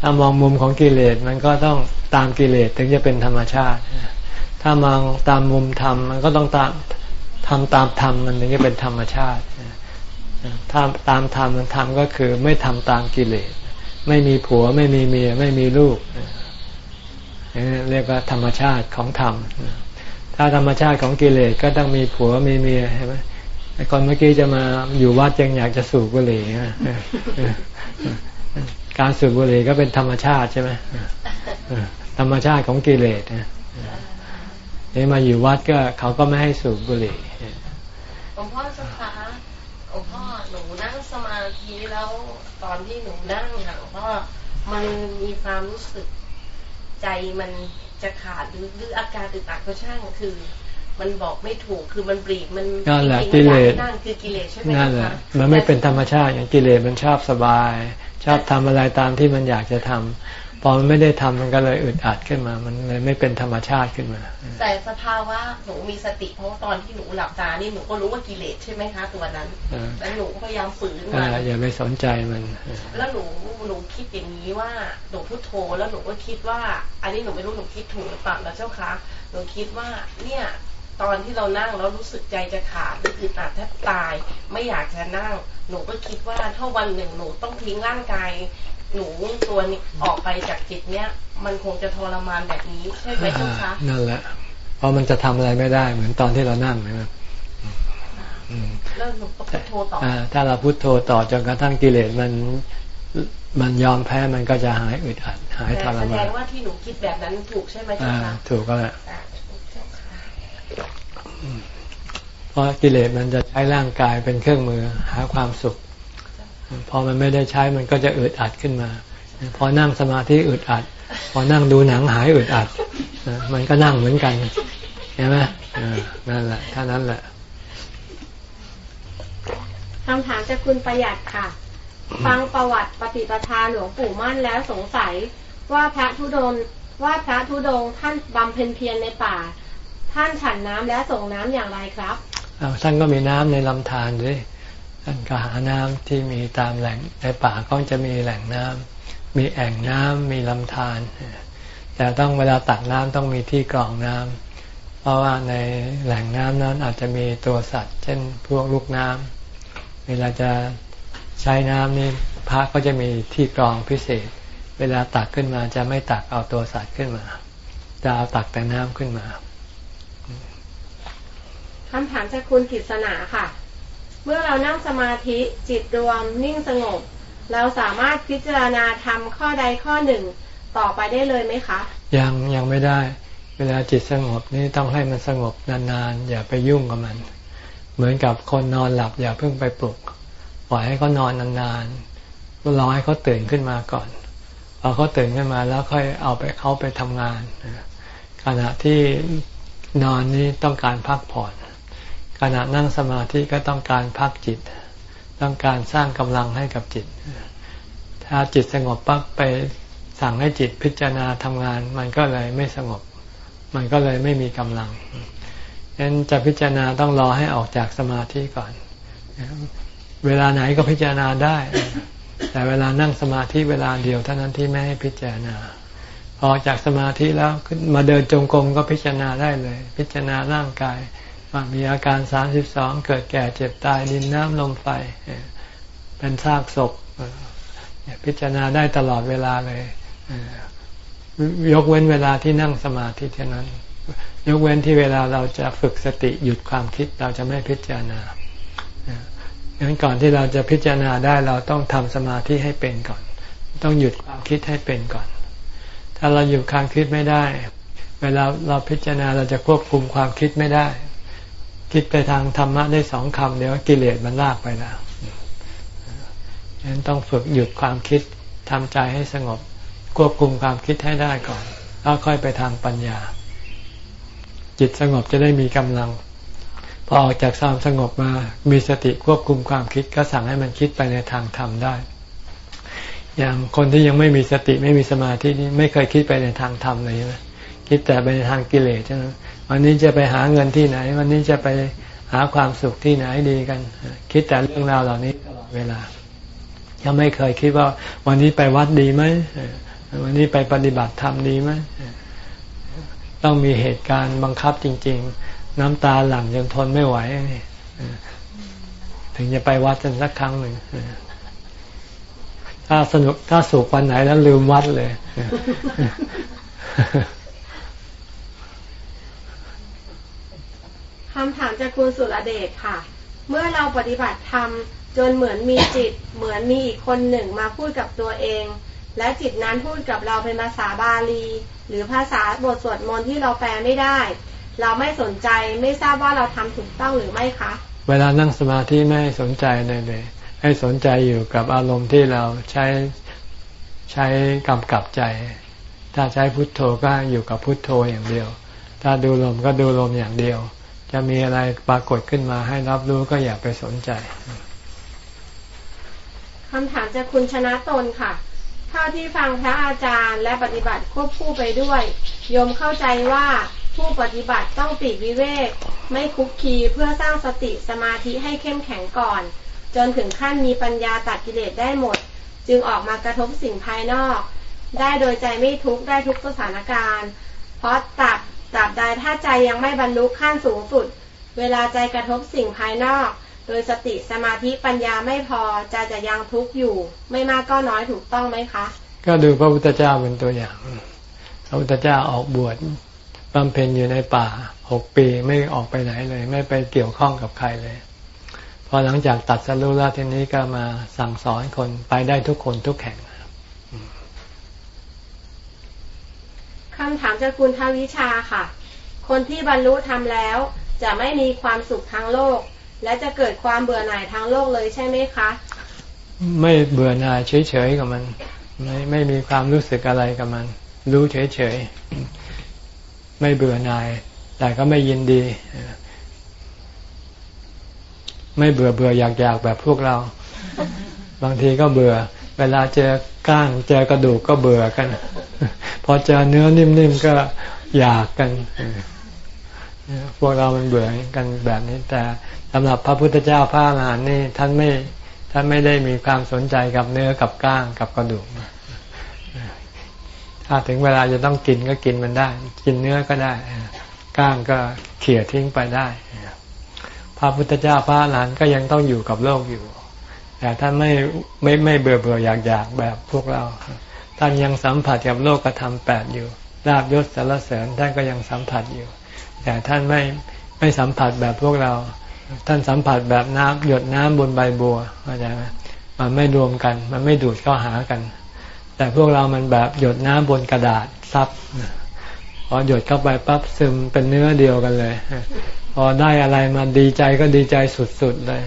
[SPEAKER 1] ถ้ามองมุมของกิเลสมันก็ต้องตามกิเลสถึงจะเป็นธรรมชาติ ถ้ามองตามมุมธรรมมันก็ต้องตามทำตามธรรมมันถึงจะเป็นธรรมชาติถ้าตามธรรมธรรมก็คือไม่ทำตามกิเลส ไม่มีผัวไม่มีเมียไม่มีลูกเรียกว่าธรรมชาติของธรรม ถ้าธรรมชาติของกิเลสก็ต้องมีผัวมีเมียใช่ไหมไอ้คนเมื่อกี้จะมาอยู่วัดยังอยากจะสูบบุหรี่การสูบบุหรี่ก็เป็นธรรมชาติใช่ไหมธรรมชาติของกิเลสนี่มาอยู่วัดก็เขาก็ไม่ให้สูบบุหรี่
[SPEAKER 4] หลวงพ่อสักหลวงพ่อหนูนั่งสมาธิแล้วตอนที่หนูนั่งหลวงพ่อมันมีความรู้สึกใจมัน จะขาดหรือหรืออาการอึดอัดก็ช่างคือ มันบอกไม่ถูกคือมันบีบมัน
[SPEAKER 1] นั่นแหละกิเลส
[SPEAKER 4] นั่นคือกิเลสใช่ไหม
[SPEAKER 1] นั่นแหละมันไม่เป็นธรรมชาติอย่างกิเลสมันชอบสบาย ชอบทำอะไรตามที่มันอยากจะทำ พอมันไม่ได้ทำมันก็เลยอึดอัดขึ้นมา มันเลยไม่เป็นธรรมชาติขึ้นมา
[SPEAKER 4] แต่สภาวะหนูมีสติเพราะตอนที่หนูหลับตานี่หนูก็รู้ว่ากิเลสใช่ไหมคะตัวนั้นแล้วหนูก็พยายามฝืนมัน
[SPEAKER 1] อย่าไปสนใจมัน
[SPEAKER 4] แล้วหนูหนูคิดอย่างนี้ว่าหนูพุทโธแล้วหนูก็คิดว่า อันนี้หนูไม่รู้หนูคิดถูกหรือเปล่าแล้วเจ้าคะหนูคิดว่าเนี่ยตอนที่เรานั่งแล้วรู้สึกใจจะขาดหรืออึดอัดแทบตาย ไม่อยากจะนั่ง หนูก็คิดว่าถ้าวันหนึ่งหนูต้องทิ้งร่างกาย หนูตัวนี้ออกไปจากจิตเนี้ย มันคงจะทรมานแบบนี้ใช่ไหมเจ้าคะ
[SPEAKER 1] นั่นแหละเพราะมันจะทำอะไรไม่ได้ เหมือนตอนที่เรานั่งนะ
[SPEAKER 4] แล้วหนูก็พุทโธต่อ
[SPEAKER 1] ถ้าเราพุทโธต่อจนกระทั่งกิเลสมันมันยอมแพ้มันก็จะหายอึดอัดหายทรมานแส
[SPEAKER 4] ดงว่าที่หนูคิดแบบนั้นถูกใช่ไหมเจ้าคะ
[SPEAKER 1] ถูกก็แหละเพราะกิเลสมันจะใช้ร่างกายเป็นเครื่องมือหาความสุข พอมันไม่ได้ใช้มันก็จะอึดอัดขึ้นมา พอนั่งสมาธิอึดอัด พอนั่งดูหนังหายอึดอัด มันก็นั่งเหมือนกันใช่ไหมนั่นแหละท่านั้นแหละ
[SPEAKER 3] คำถามจากคุณประหยัดค่ะ ฟังประวัติปฏิปทาหลวงปู่มั่นแล้วสงสัยว่าพระธุดงว่าพระธุดงท่านบำเพ็ญเพียรในป่า ท่านฉันน้ำและส่งน้ำอย่างไรครับ
[SPEAKER 1] ท่านก็มีน้ำในลำธารด้วย ท่านก็หาน้ำที่มีตามแหล่งในป่าก็จะมีแหล่งน้ำมีแอ่งน้ำมีลำธารแต่ต้องเวลาตักน้ำต้องมีที่กรองน้ำเพราะว่าในแหล่งน้ำนั้นอาจจะมีตัวสัตว์ เช่นพวกลูกน้ำเวลาจะใช้น้ำนี่พระก็จะมีที่กรองพิเศษ เวลาตักขึ้นมาจะไม่ตักเอาตัวสัตว์ขึ้นมา จะเอาตักแต่น้ำขึ้นมา
[SPEAKER 3] คำถามจากคุณกิษณาค่ะ เมื่อเรานั่งสมาธิจิตรวมนิ่งสงบ เราสามารถพิจารณาทำข้อใดข้อหนึ่งต่อไปได้เลยไหมคะ
[SPEAKER 1] ยังยังไม่ได้ เวลาจิตสงบนี่ต้องให้มันสงบนานๆ อย่าไปยุ่งกับมัน เหมือนกับคนนอนหลับอย่าเพิ่งไปปลุก ปล่อยให้เขานอนนานๆรอให้เขาตื่นขึ้นมาก่อนพอเขาตื่นขึ้นมาแล้วค่อยเอาไปเขาไปทำงานขณะที่นอนนี้ต้องการพักผ่อน ขณะนั่งสมาธิก็ต้องการพักจิต ต้องการสร้างกำลังให้กับจิต ถ้าจิตสงบปั๊บไปสั่งให้จิตพิจารณาทำงาน มันก็เลยไม่สงบ มันก็เลยไม่มีกำลังฉะนั้นจะพิจารณาต้องรอให้ออกจากสมาธิก่อน เวลาไหนก็พิจารณาได้ แต่เวลานั่งสมาธิเวลาเดียวเท่านั้นที่ไม่ให้พิจารณา ออกจากสมาธิแล้วมาเดินจงกรมก็พิจารณาได้เลย พิจารณาร่างกาย มีอาการสามสิบสองเกิดแก่เจ็บตายดินน้ำลมไฟ เป็นซากศพพิจารณาได้ตลอดเวลาเลยยกเว้นเวลาที่นั่งสมาธิเท่านั้น ยกเว้นที่เวลาเราจะฝึกสติหยุดความคิดเราจะไม่พิจารณาดังนั้นก่อนที่เราจะพิจารณาได้เราต้องทำสมาธิให้เป็นก่อน ต้องหยุดความคิดให้เป็นก่อน ถ้าเราหยุดความคิดไม่ได้ เวลาเราพิจารณาเราจะควบคุมความคิดไม่ได้ คิดไปทางธรรมะได้สองคำเดี๋ยวกิเลสมันลากไปแล้วฉะนั้นต้องฝึกหยุดความคิดทำใจให้สงบ ควบคุมความคิดให้ได้ก่อน แล้วค่อยไปทางปัญญา จิตสงบจะได้มีกำลัง พอออกจากความสงบมา มีสติควบคุมความคิดก็สั่งให้มันคิดไปในทางธรรมได้ อย่างคนที่ยังไม่มีสติไม่มีสมาธินี่ไม่เคยคิดไปในทางธรรมเลยใช่ไหมคิดแต่ไปในทางกิเลสใช่ไหม วันนี้จะไปหาเงินที่ไหน วันนี้จะไปหาความสุขที่ไหนดีกัน คิดแต่เรื่องราวเหล่านี้ตลอดเวลา ยังไม่เคยคิดว่า วันนี้ไปวัดดีไหมวันนี้ไปปฏิบัติธรรมดีไหมต้องมีเหตุการณ์บังคับจริง ๆ น้ำตาหลั่งจนทนไม่ไหวถึงจะไปวัดกันสักครั้งหนึ่งถ้าสนุกถ้าสุกวันไหนแล้วลืมวัดเลย
[SPEAKER 3] คำถามจากคุณสุรเดชค่ะ เมื่อเราปฏิบัติธรรมจนเหมือนมีจิต เหมือนมีอีกคนหนึ่งมาพูดกับตัวเอง และจิตนั้นพูดกับเราเป็นภาษาบาลี หรือภาษาบทสวดมนต์ที่เราแปลไม่ได้ เราไม่สนใจไม่ทราบว่าเราทำถูกต้องหรือไม่คะ
[SPEAKER 1] เวลานั่งสมาธิไม่สนใจเลยเลย ให้สนใจอยู่กับอารมณ์ที่เราใช้ใช้กำกับใจ ถ้าใช้พุทโธก็อยู่กับพุทโธอย่างเดียว ถ้าดูลมก็ดูลมอย่างเดียว จะมีอะไรปรากฏขึ้นมาให้รับรู้ก็อย่าไปสนใจ
[SPEAKER 3] คำถามจากคุณชนะตนค่ะเท่าที่ฟังพระอาจารย์และปฏิบัติควบคู่ไปด้วยโยมเข้าใจว่าผู้ปฏิบัติต้องปีกวิเวก ไม่คุกคีเพื่อสร้างสติสมาธิให้เข้มแข็งก่อน จนถึงขั้นมีปัญญาตัดกิเลสได้หมด จึงออกมากระทบสิ่งภายนอก ได้โดยใจไม่ทุกข์ได้ทุกสถานการณ์ เพราะตับ ตับใดถ้าใจยังไม่บรรลุขั้นสูงสุด เวลาใจกระทบสิ่งภายนอก โดยสติสมาธิปัญญาไม่พอใจจะยังทุกข์อยู่ ไม่มากก็น้อยถูกต้องไหมคะ
[SPEAKER 1] ก็ดูพระพุทธเจ้าเป็นตัวอย่าง พระพุทธเจ้าออกบวชบำเพ็ญอยู่ในป่าหกปีไม่ออกไปไหนเลย ไม่ไปเกี่ยวข้องกับใครเลย พอหลังจากตัดสรุแล้วทีนี้ก็มาสั่งสอนคนไปได้ทุกคนทุกแห่ง
[SPEAKER 3] คำถามจากคุณทวิชาค่ะ คนที่บรรลุทำแล้ว จะไม่มีความสุขทางโลก และจะเกิดความเบื่อหน่ายทางโลกเลยใช่ไหมคะ
[SPEAKER 1] ไม่เบื่อหน่ายเฉยๆกับมัน ไม่ไม่มีความรู้สึกอะไรกับมัน รู้เฉยๆไม่เบื่อหน่าย แต่ก็ไม่ยินดี ไม่เบื่อเบื่ออยากอยากแบบพวกเรา บางทีก็เบื่อ เวลาเจอก้างเจอกระดูกก็เบื่อกัน พอเจอเนื้อนิ่มๆก็อยากกันพวกเรามันเบื่อกันแบบนี้ แต่สำหรับพระพุทธเจ้าพระอรหันต์นี่ท่านไม่ท่านไม่ได้มีความสนใจกับเนื้อกับก้างกับกระดูกถ้าถึงเวลาจะต้องกินก็กินมันได้ กินเนื้อก็ได้ ก้างก็เขี่ยทิ้งไปได้ พระพุทธเจ้าพระหลานก็ยังต้องอยู่กับโลกอยู่ แต่ท่านไม่ไม่ไม่เบื่อเบื่ออยากอยากแบบพวกเรา ท่านยังสัมผัสกับโลกธรรมแปดอยู่ลาบยศสารเสริญท่านก็ยังสัมผัสอยู่ แต่ท่านไม่ไม่สัมผัสแบบพวกเรา ท่านสัมผัสแบบน้ำหยดน้ำบนใบบัวเข้าใจไหมมันไม่รวมกัน มันไม่ดูดเข้าหากัน แต่พวกเรามันแบบหยดน้ำบนกระดาษซับพอหยดเข้าไปปั๊บซึมเป็นเนื้อเดียวกันเลย พอได้อะไรมาดีใจก็ดีใจสุดๆเลย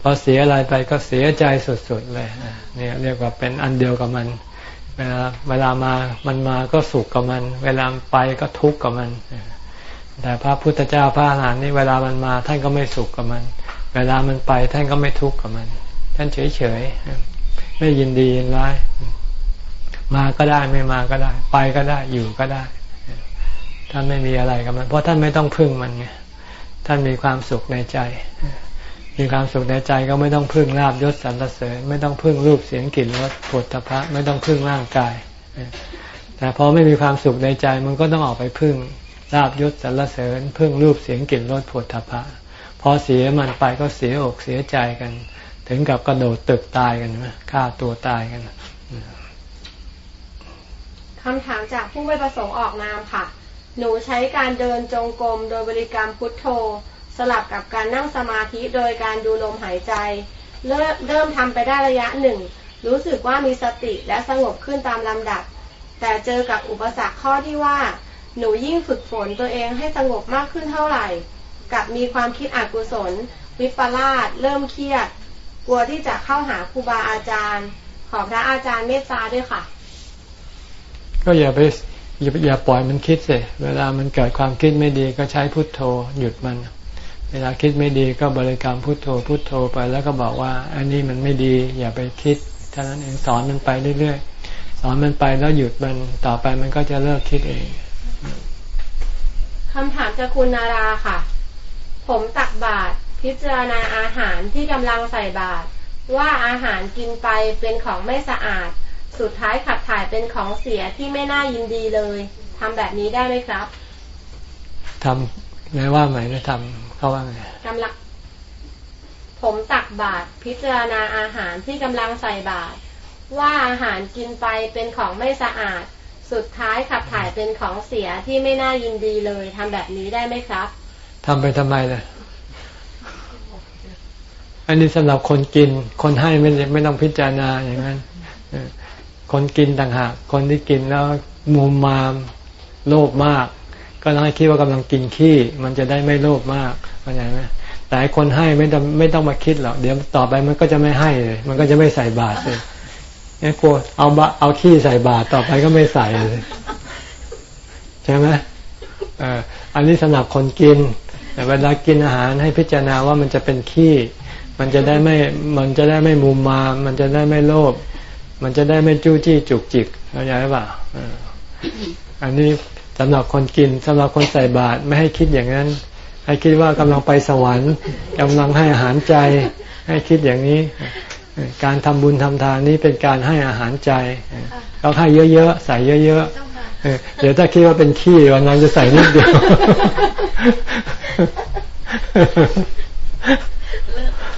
[SPEAKER 1] พอเสียอะไรไปก็เสียใจสุดๆเลยเนี่ยเรียกว่าเป็นอันเดียวกับมัน เวลาเวลามามันมาก็สุขกับมัน เวลาไปก็ทุกข์กับมัน แต่พระพุทธเจ้าพระอรหันต์นี่เวลามันมาท่านก็ไม่สุขกับมัน เวลามันไปท่านก็ไม่ทุกข์กับมัน ท่านเฉยเฉยไม่ยินดียินร้ายมาก็ได้ไม่มาก็ได้ ไปก็ได้อยู่ก็ได้ท่านไม่มีอะไรกับมัน เพราะท่านไม่ต้องพึ่งมันไงท่านมีความสุขในใจ มีความสุขในใจก็ไม่ต้องพึ่งลาบยศสรรเสริญ ไม่ต้องพึ่งรูปเสียงกลิ่นรสผลตภะไม่ต้องพึ่งร่างกาย แต่พอไม่มีความสุขในใจมันก็ต้องออกไปพึ่งลาบยศสรรเสริญ พึ่งรูปเสียงกลิ่นรสผลตภะพอเสียมันไปก็เสียอกเสียใจกัน ถึงกับกระโดดตึกตายกันฆ่าตัวตายกัน
[SPEAKER 3] คำถามจากผู้ไม่ประสงค์ออกนามค่ะ หนูใช้การเดินจงกรมโดยบริกรรมพุทโธ สลับกับการนั่งสมาธิโดยการดูลมหายใจเริ่มเริ่มทำไปได้ระยะหนึ่ง รู้สึกว่ามีสติและสงบขึ้นตามลำดับ แต่เจอกับอุปสรรคข้อที่ว่า หนูยิ่งฝึกฝนตัวเองให้สงบมากขึ้นเท่าไหร่ กับมีความคิดอกุศล วิปลาสเริ่มเครียด กลัวที่จะเข้าหาครูบาอาจารย์ ขอพระอาจารย์เมตตาด้วยค่ะ
[SPEAKER 1] ก็อย่าไปอย่าอย่าปล่อยมันคิดสิเวลามันเกิดความคิดไม่ดีก็ใช้พุทโธหยุดมัน เวลาคิดไม่ดีก็บริกรรมพุทโธพุทโธไปแล้วก็บอกว่า อันนี้มันไม่ดีอย่าไปคิดเท่านั้นเองสอนมันไปเรื่อยๆสอนมันไปแล้วหยุดมันต่อไปมันก็จะเลิกคิดเอง
[SPEAKER 3] คำถามจากคุณนาราค่ะ ผมตักบาตรพิจารณาอาหารที่กำลังใส่บาตรว่าอาหารกินไปเป็นของไม่สะอาด สุดท้ายขับถ่ายเป็นของเสียที่ไม่น่ายินดีเลยทำแบบนี้ได้ไหมครับ
[SPEAKER 1] ทำไงว่าไหมนะทำ เขาว่าไง
[SPEAKER 3] กำลังผมตักบาตรพิจารณาอาหารที่กำลังใส่บาตรว่าอาหารกินไปเป็นของไม่สะอาด สุดท้ายขับถ่ายเป็นของเสียที่ไม่น่ายินดีเลยทำแบบนี้ได้ไหมครับ
[SPEAKER 1] ทำไปทำไมล่ะอันนี้สำหรับคนกิน คนให้ไม่ไม่ต้องพิจารณาอย่างนั้นคนกินต่างหากคนที่กินแล้วมุมมามโลภมาก ก็ต้องให้คิดว่ากำลังกินขี้ มันจะได้ไม่โลภมากเข้าใจไหมแต่คนให้ไม่ต้องไม่ต้องมาคิดหรอกเดี๋ยวต่อไปมันก็จะไม่ให้เลย มันก็จะไม่ใส่บาตรเลยเนี่กลัวเอาบะเอาขี้ใส่บาตรต่อไปก็ไม่ใส่เลยใช่ไหมออันนี้สำหรับคนกิน แต่เวลากินอาหารให้พิจารณาว่ามันจะเป็นขี้ มันจะได้ไม่มันจะได้ไม่มุมมา มันจะได้ไม่โลภมันจะได้ไม่จู้จี้จุกจิกเข้าใจป่ะอันนี้ สำหรับคนกินสำหรับคนใส่บาตรไม่ให้คิดอย่างนั้น ให้คิดว่ากำลังไปสวรรค์กำลังให้อาหารใจ ให้คิดอย่างนี้ การทำบุญทำทานนี้เป็นการให้อาหารใจเราให้เยอะๆใส่เยอะๆเดี๋ยวถ้าคิดว่าเป็นขี้วันนั้นจะใส่นิดเดียว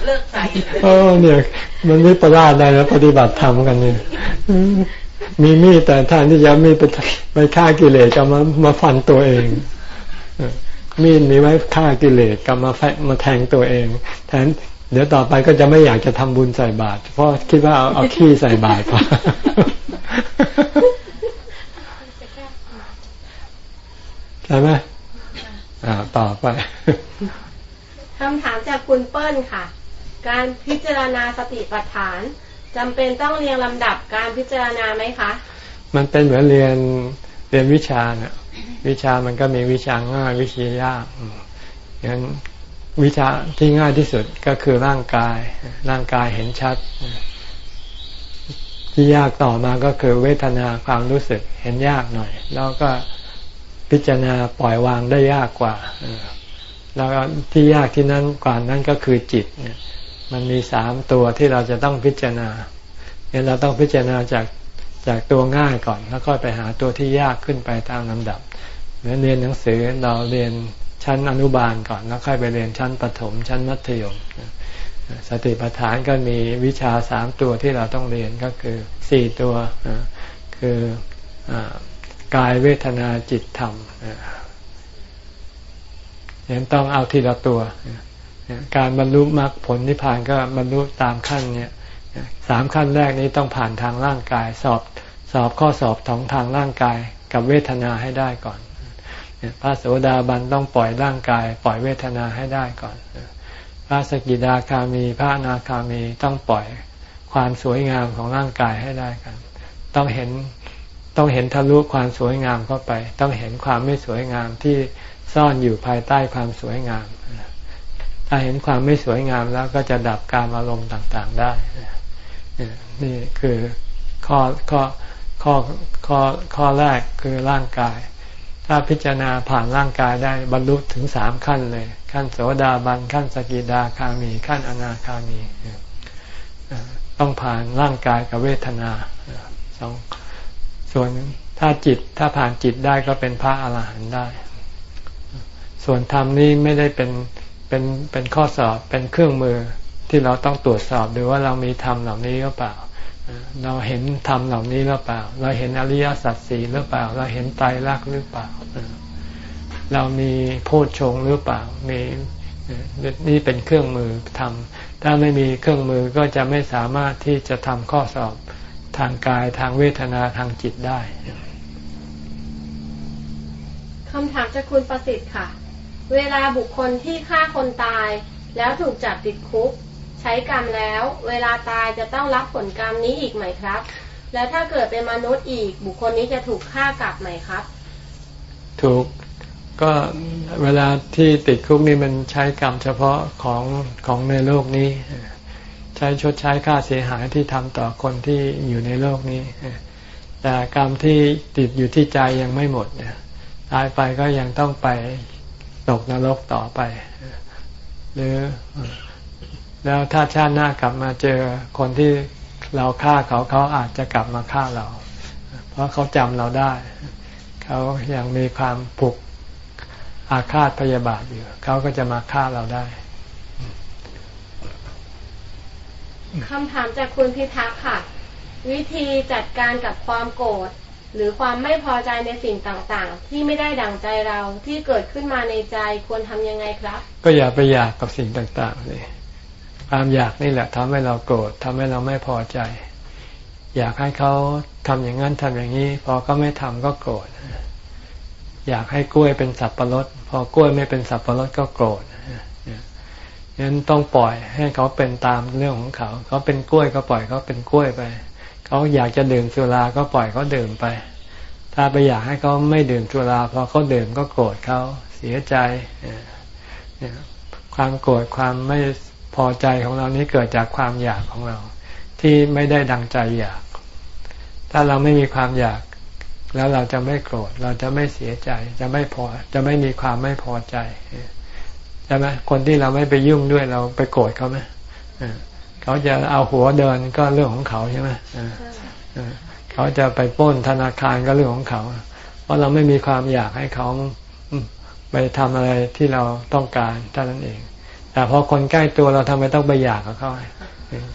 [SPEAKER 4] เลิกใส่
[SPEAKER 1] เออเนี่ยมันไม่ประหลาดได้แล้วปฏิบัติธรรมกันเนี่ย มีมีดแต่ท่านที่ยังมีไปไปฆ่ากิเลสก็มามาฟันตัวเองมีดมีไว้ฆ่ากิเลสกับมาแมาแทงตัวเอง แทนเดี๋ยวต่อไปก็จะไม่อยากจะทำบุญใส่บาตรเพราะคิดว่าเอาเอาขี้ใส่บาตรใช่ไหมอ่าต่อไป
[SPEAKER 3] คำถามจากคุณเปิ้ลค่ะ การพิจารณาสติปัฏฐาน จำเป็นต้องเรียงลำดับการพิจารณาไหมคะ
[SPEAKER 1] มันเป็นเหมือนเรียนเรียนวิชาเนี่ยวิชามันก็มีวิชาง่ายวิชายากอย่างนั้นวิชาที่ง่ายที่สุดก็คือร่างกาย ร่างกายเห็นชัด ที่ยากต่อมาก็คือเวทนาความรู้สึกเห็นยากหน่อย แล้วก็พิจารณาปล่อยวางได้ยากกว่าแล้วที่ยากที่นั้นกว่านั้นก็คือจิตเนี่ย มันมีสามตัวที่เราจะต้องพิจารณาเนี่ยเราต้องพิจารณาจากจากตัวง่ายก่อน แล้วก็ไปหาตัวที่ยากขึ้นไปตามลำดับเหมือนเรียนหนังสือเราเรียนชั้นอนุบาลก่อนแล้วค่อยไปเรียนชั้นประถม ชั้นมัธยม สติปัฏฐานก็มีวิชาสามตัวที่เราต้องเรียนก็คือสี่ตัวคือกายเวทนาจิตธรรมยังต้องเอาทีละตัว การบรรลุมรรคผลนิพพานก็บรรลุตามขั้นเนี่ยสามขั้นแรกนี้ต้องผ่านทางร่างกาย สอบสอบข้อสอบของทางร่างกายกับเวทนาให้ได้ก่อนพระโสดาบันต้องปล่อยร่างกาย ปล่อยเวทนาให้ได้ก่อน พระสกิดาคามี พระนาคามีต้องปล่อยความสวยงามของร่างกายให้ได้กัน ต้องเห็นต้องเห็นทะลุความสวยงามเข้าไป ต้องเห็นความไม่สวยงามที่ซ่อนอยู่ภายใต้ความสวยงาม ถ้าเห็นความไม่สวยงามแล้วก็จะดับการอารมณ์ต่างๆได้นี่คือข้อข้อข้อข้อข้อแรกคือร่างกาย ถ้าพิจารณาผ่านร่างกายได้บรรลุถึงสามขั้นเลย ขั้นโสดาบันขั้นสกิดาคามีขั้นอนาคามีต้องผ่านร่างกายกับเวทนาสองส่วนถ้าจิตถ้าผ่านจิตได้ก็เป็นพระอาหารหันต์ได้ ส่วนธรรมนี้ไม่ได้เป็น เป็นเป็นข้อสอบเป็นเครื่องมือที่เราต้องตรวจสอบดูว่าเรามีธรรมเหล่านี้หรือเปล่า เราเห็นธรรมเหล่านี้หรือเปล่า เราเห็นอริยสัจสี่หรือเปล่า เราเห็นไตรลักษณ์หรือเปล่า เรามีโพชฌงหรือเปล่า มีนี่เป็นเครื่องมือทำถ้าไม่มีเครื่องมือก็จะไม่สามารถที่จะทำข้อสอบทางกายทางเวทนาทางจิตได้
[SPEAKER 3] คำถามจากคุณประสิทธิ์ค่ะ เวลาบุคคลที่ฆ่าคนตาย แล้วถูกจับติดคุก ใช้กรรมแล้ว เวลาตายจะต้องรับผลกรรมนี้อีกไหมครับ แล้วถ้าเกิดเป็นมนุษย์อีก บุคคลนี้จะถูกฆ่ากลับไหมครับ
[SPEAKER 1] ถูกก็เวลาที่ติดคุกนี่มันใช้กรรมเฉพาะของของในโลกนี้ ใช้ชดใช้ค่าเสียหายที่ทำต่อคนที่อยู่ในโลกนี้ แต่กรรมที่ติดอยู่ที่ใจยังไม่หมดตายไปก็ยังต้องไป ตกนรกต่อไป หรือแล้วถ้าชาติหน้ากลับมาเจอคนที่เราฆ่าเขาเขาอาจจะกลับมาฆ่าเรา เพราะเขาจำเราได้ เขายังมีความผูกอาฆาตพยาบาทอยู่ เขาก็จะมาฆ่าเราได้
[SPEAKER 3] คำถามจากคุณพิทักษ์ค่ะ วิธีจัดการกับความโกรธ หรือความไม่พอใจในสิ่งต่างๆ ที่ไม่ได้ดั่งใจเราที่เกิดขึ้นมาในใจควรทำยังไงครับ
[SPEAKER 1] ก็อย่าไปอยากกับสิ่งต่างๆเลยความอยากนี่แหละทำให้เราโกรธทำให้เราไม่พอใจ อยากให้เขาทำอย่างนั้นทำอย่างนี้ พอเขาไม่ทำก็โกรธอยากให้กล้วยเป็นสับปะรด พอกล้วยไม่เป็นสับปะรดก็โกรธงั้นต้องปล่อยให้เขาเป็นตามเรื่องของเขา เขาเป็นกล้วยก็ปล่อยเขาเป็นกล้วยไป เขาอยากจะดื่มสุราก็ปล่อยเขาดื่มไป ถ้าไปอยากให้เขาไม่ดื่มสุราพอเขาดื่มก็โกรธเขาเสียใจความโกรธความไม่พอใจของเรานี้เกิดจากความอยากของเรา ที่ไม่ได้ดังใจอยาก ถ้าเราไม่มีความอยากแล้วเราจะไม่โกรธเราจะไม่เสียใจจะไม่พอจะไม่มีความไม่พอใจใช่ไหมคนที่เราไม่ไปยุ่งด้วยเราไปโกรธเขาไหม เขาจะเอาหัวเดินก็เรื่องของเขาใช่ไหมเขาจะไปป้นธนาคารก็เรื่องของเขา เพราะเราไม่มีความอยากให้เขาไปทำอะไรที่เราต้องการเท่านั้นเอง แต่พอคนใกล้ตัวเราทำไมต้องไปอยากกับเขา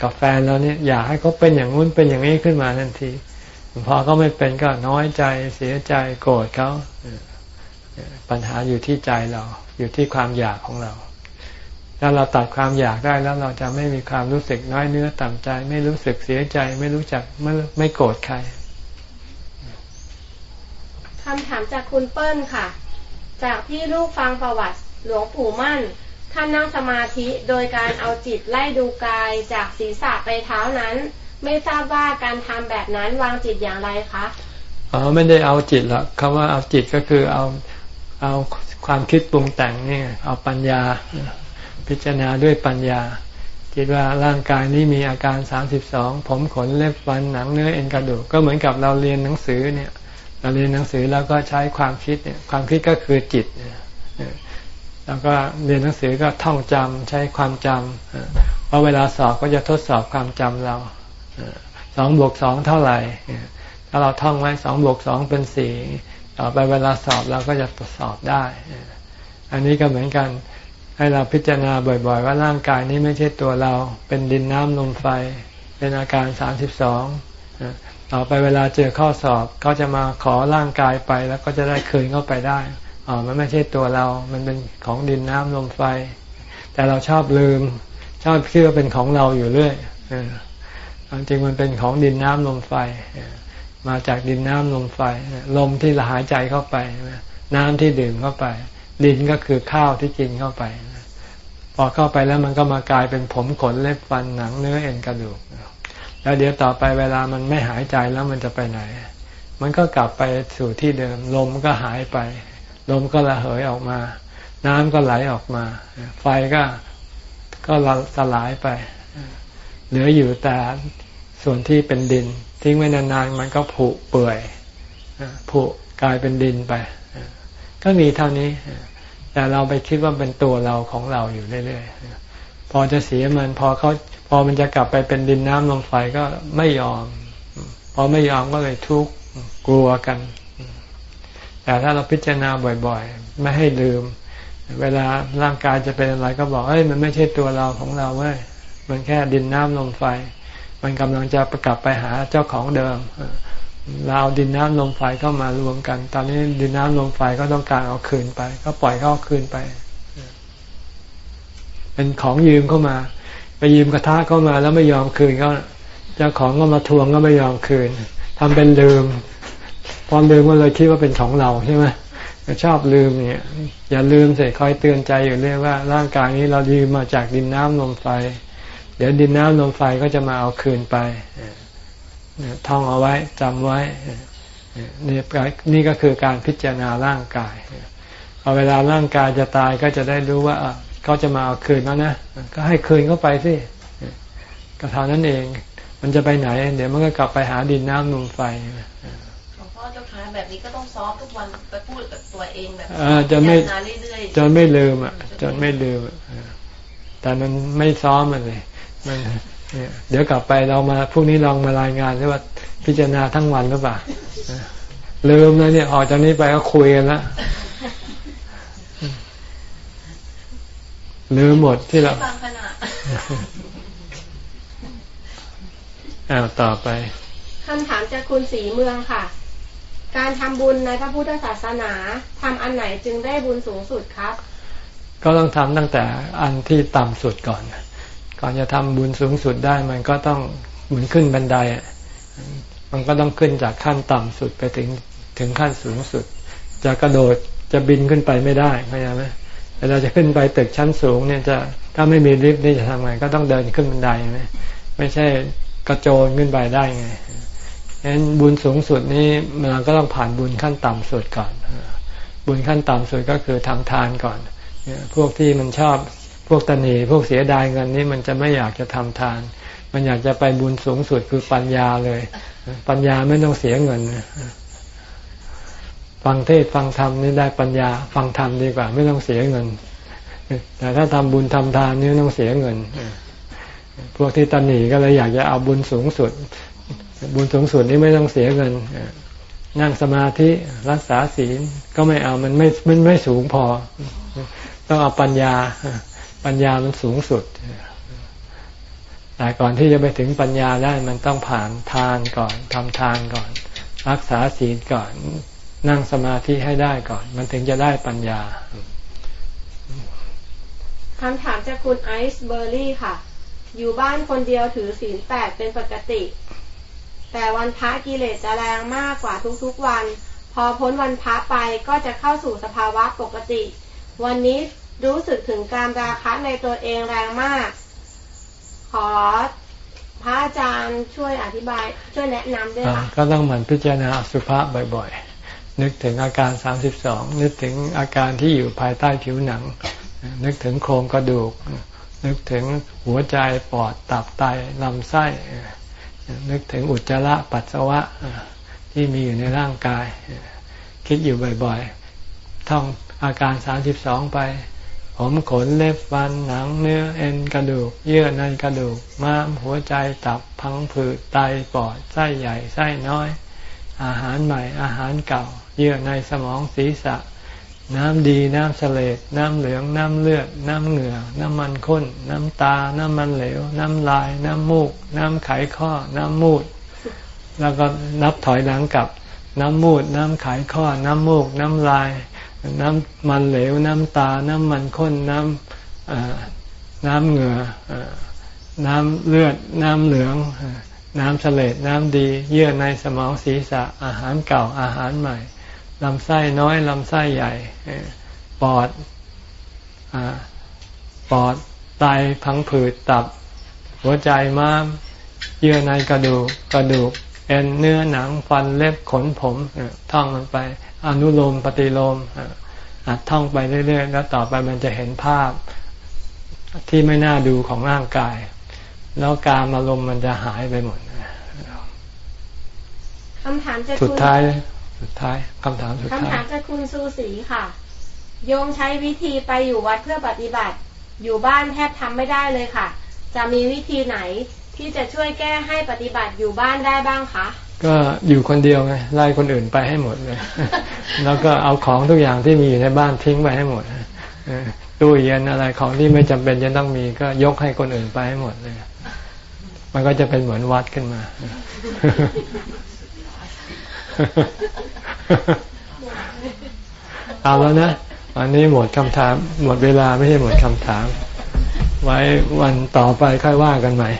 [SPEAKER 1] กับแฟนเราเนี่ยอยากให้เขาเป็นอย่างนู้นเป็นอย่างนี้ขึ้นมาทันที พอเขาไม่เป็นก็น้อยใจเสียใจโกรธเขาปัญหาอยู่ที่ใจเรา อยู่ที่ความอยากของเรา ถ้าเราตัดความอยากได้แล้วเราจะไม่มีความรู้สึกน้อยเนื้อต่ำใจ ไม่รู้สึกเสียใจ ไม่รู้จักไม่ไม่โกรธใคร
[SPEAKER 3] คำถามจากคุณเปิ้ลค่ะ จากที่ลูกฟังประวัติหลวงปู่มั่น ท่านนั่งสมาธิโดยการเอาจิตไล่ดูกายจากศีรษะไปเท้านั้น ไม่ทราบว่าการทำแบบนั้นวางจิตอย่างไรคะ
[SPEAKER 1] อ๋อไม่ได้เอาจิตหรอกคำว่าเอาจิตก็คือเอาเอาความคิดปรุงแต่งนี่เอาปัญญา พิจารณาด้วยปัญญา คิดว่าร่างกายนี้มีอาการสามสิบสองผมขนเล็บฟันหนังเนื้อเอ็นกระดูกก็เหมือนกับเราเรียนหนังสือเนี่ย เราเรียนหนังสือแล้วก็ใช้ความคิดเนี่ยความคิดก็คือจิตเนี่ยแล้วก็เรียนหนังสือก็ท่องจำใช้ความจำเพราะเวลาสอบก็จะทดสอบความจำเราสองบวกสองเท่าไหร่ ถ้าเราท่องไว้สองบวกสองเป็นสี่ต่อไปเวลาสอบเราก็จะตรวจสอบได้ อันนี้ก็เหมือนกัน ให้เราพิจารณาบ่อย ๆ ว่าร่างกายนี้ไม่ใช่ตัวเรา เป็นดินน้ำลมไฟ เป็นอาการสามสิบสองต่อไปเวลาเจอข้อสอบเขาจะมาขอร่างกายไปแล้วก็จะได้คืนเข้าไปได้อ๋อมันไม่ใช่ตัวเรา มันเป็นของดินน้ำลมไฟ แต่เราชอบลืม ชอบคิดว่าเป็นของเราอยู่เรื่อยจริงมันเป็นของดินน้ำลมไฟ มาจากดินน้ำลมไฟ ลมที่เราหายใจเข้าไป น้ำที่ดื่มเข้าไป ดินก็คือข้าวที่กินเข้าไป พอเข้าไปแล้วมันก็มากลายเป็นผมขนเล็บฟันหนังเนื้อเอ็นกระดูก แล้วเดี๋ยวต่อไปเวลามันไม่หายใจแล้วมันจะไปไหน มันก็กลับไปสู่ที่เดิม ลมก็หายไป ลมก็ระเหยออกมา น้ำก็ไหลออกมา ไฟก็ก็สลายไป เหลืออยู่แต่ส่วนที่เป็นดิน ทิ้งไว้นานๆมันก็ผุเปื่อยผุกลายเป็นดินไป ก็มีเท่านี้ แต่เราไปคิดว่าเป็นตัวเราของเราอยู่เรื่อยๆ พอจะเสียมันพอเขาพอมันจะกลับไปเป็นดินน้ำลมไฟก็ไม่ยอม พอไม่ยอมก็เลยทุกข์กลัวกัน แต่ถ้าเราพิจารณาบ่อยๆ ไม่ให้ลืม เวลาร่างกายจะเป็นอะไรก็บอกเอ้ยมันไม่ใช่ตัวเราของเราเว้ยมันแค่ดินน้ำลมไฟ มันกำลังจะประกลับไปหาเจ้าของเดิม เราเอาดินน้ำลมไฟเข้ามารวมกัน ตอนนี้ดินน้ำลมไฟก็ต้องการเอาคืนไป ก็ปล่อยเขาคืนไป เป็นของยืมเข้ามา ไปยืมกระทะเข้ามาแล้วไม่ยอมคืนก็เจ้าของก็มาทวงก็ไม่ยอมคืนทำเป็นลืมพอลืมก็เลยคิดว่าเป็นของเราใช่ไหมชอบลืมเนี่ย อย่าลืมสิคอยเตือนใจอยู่เรื่อยว่า ร่างกายนี้เรายืมมาจากดินน้ำลมไฟ เดี๋ยวดินน้ำลมไฟก็จะมาเอาคืนไป ท่องเอาไว้จำไว้นี่นี่ก็คือการพิจารณาร่างกายพอเวลาร่างกายจะตายก็จะได้รู้ว่าเขาจะมาเอาคืนแล้วนะก็ให้คืนเข้าไปสิก็เท่านั้นเอง มันจะไปไหน เดี๋ยวมันก็กลับไปหาดินน้ำนุ่มไฟ
[SPEAKER 4] หลวงพ่อเจ้าคะแบบนี้ก็ต้องซ้อมทุกวันไปพูดกับตัวเองแบบ
[SPEAKER 1] จนไม่จนไม่ลืมอะจนไม่ลืมแต่มันไม่ซ้อมมันเลยมัน เดี๋ยวกลับไปเรามาพรุ่งนี้ลองมารายงานว่าพิจารณาทั้งวันหรือเปล่าลืมแล้วเนี่ยออกจากนี้ไปก็คุยกันแล้วลืมหมดที่เราอ้าวต่อไป
[SPEAKER 3] คำถามจากคุณสีเมืองค่ะ การทำบุญในพระพุทธศาสนาทำอันไหนจึงได้บุญสูงสุดครับ
[SPEAKER 1] ก็ต้องทำตั้งแต่อันที่ต่ำสุดก่อน ก่อนจะทำบุญสูงสุดได้มันก็ต้องเหมุนขึ้นบันไดมันก็ต้องขึ้นจากขั้นต่ำสุดไปถึงถึงขั้นสูงสุด จะกระโดดจะบินขึ้นไปไม่ได้เข้าใจไหมเวลาจะขึ้นไปตึกชั้นสูงเนี่ยจะถ้าไม่มีลิฟต์นี่จะทำไงก็ต้องเดินขึ้นบันไดไหมไม่ใช่กระโจนขึ้นไปได้ไงฉะนั้นบุญสูงสุดนี้มันก็ต้องผ่านบุญขั้นต่ำสุดก่อน บุญขั้นต่ำสุดก็คือทำทานก่อนพวกที่มันชอบ พวกตนีพวกเสียดายเงินนี้มันจะไม่อยากจะทำทาน มันอยากจะไปบุญสูงสุดคือปัญญาเลย ปัญญาไม่ต้องเสียเงินฟังเทศฟังธรรมนี่ได้ปัญญา ฟังธรรมดีกว่า ไม่ต้องเสียเงิน แต่ถ้าทำบุญทำทานนี่ต้องเสียเงิน พวกที่ตนีก็เลยอยากจะเอาบุญสูงสุด บุญสูงสุดนี่ไม่ต้องเสียเงินนั่งสมาธิรักษาศีลก็ไม่เอามันไม่มันไม่สูงพอ ต้องเอาปัญญา ปัญญามันสูงสุด แต่ก่อนที่จะไปถึงปัญญาได้มันต้องผ่านทานก่อนทำทานก่อน รักษาศีลก่อน นั่งสมาธิให้ได้ก่อน มันถึงจะได้ปัญญา
[SPEAKER 3] คำถามจากคุณไอซ์เบอร์รี่ค่ะ อยู่บ้านคนเดียวถือศีลแปดเป็นปกติ แต่วันพระกิเลสจะแรงมากกว่าทุกๆวัน พอพ้นวันพระไปก็จะเข้าสู่สภาวะปกติ วันนี้ รู้สึกถึงการราคะในตัวเองแรงมาก ขอพระอาจารย์ช่วยอธิบาย ช่วยแนะนำด้วยค่ะ
[SPEAKER 1] ก็ต้องเหมือนพิจารณาสุภาพบ่อยๆ นึกถึงอาการสามสิบสองนึกถึงอาการที่อยู่ภายใต้ผิวหนัง นึกถึงโครงกระดูก นึกถึงหัวใจปอดตับไตลำไส้ นึกถึงอุจจาระปัสสาวะที่มีอยู่ในร่างกาย คิดอยู่บ่อยๆท่องอาการสามสิบสองไป ผมขนเล็บฟันหนังเนื้อเอ็นกระดูก เยื่อในกระดูกม้ามหัวใจตับพังผืดไตปอดไส้ใหญ่ไส้น้อย อาหารใหม่อาหารเก่า เยื่อในสมองศีรษะ น้ำดีน้ำเสลดน้ำเหลืองน้ำเลือด น้ำเหงื่อ น้ำมันข้น น้ำตา น้ำมันเหลว น้ำลาย น้ำมูก น้ำไขข้อ น้ำมูด แล้วก็นับถอยหลังกับน้ำมูด น้ำไขข้อ น้ำมูก น้ำลาย น้ำมันเหลว น้ำตา น้ำมันข้น น้ำน้ำเหงื่อน้ำเลือด น้ำเหลือง น้ำเสลดน้ำดี เยื่อในสมองศีรษะ อาหารเก่า อาหารใหม่ ลำไส้น้อย ลำไส้ใหญ่ ปอดปอด ไต พังผืด ตับ หัวใจ ม้าม เยื่อในกระดูก กระดูก เอ็น เนื้อหนัง ฟัน เล็บ ขน ผมท่องมันไป อนุโลมปฏิโลมหัดท่องไปเรื่อยๆ แล้วต่อไปมันจะเห็นภาพที่ไม่น่าดูของร่างกาย แล้วการอารมณ์มันจะหายไปหมด
[SPEAKER 3] คำถามจาก
[SPEAKER 1] สุด
[SPEAKER 3] คุณ
[SPEAKER 1] ท้าย สุดท้ายคำถามสุด
[SPEAKER 3] คำ
[SPEAKER 1] ท้าย
[SPEAKER 3] ถามจากคุณซูสีค่ะ โยมใช้วิธีไปอยู่วัดเพื่อปฏิบัติ อยู่บ้านแทบทำไม่ได้เลยค่ะ จะมีวิธีไหนที่จะช่วยแก้ให้ปฏิบัติอยู่บ้านได้บ้างคะ
[SPEAKER 1] ก็อยู่คนเดียวไงไล่คนอื่นไปให้หมดเลย แล้วก็เอาของทุกอย่างที่มีอยู่ในบ้านทิ้งไปให้หมดเออตู้เย็นอะไรของที่ไม่จำเป็นจะต้องมีก็ยกให้คนอื่นไปให้หมดเลย มันก็จะเป็นเหมือนวัดขึ้นมา เอาแล้วนะวันนี้หมดคำถาม หมดเวลาไม่ใช่หมดคำถาม ไว้วันต่อไปค่อยว่ากันใหม่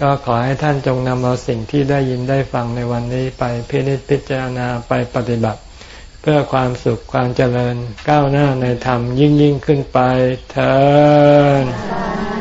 [SPEAKER 1] ก็ขอให้ท่านจงนำเอาสิ่งที่ได้ยินได้ฟังในวันนี้ไปพินิจพิจารณาไปปฏิบัติ เพื่อความสุขความเจริญก้าวหน้าในธรรมยิ่งยิ่งขึ้นไปเถิด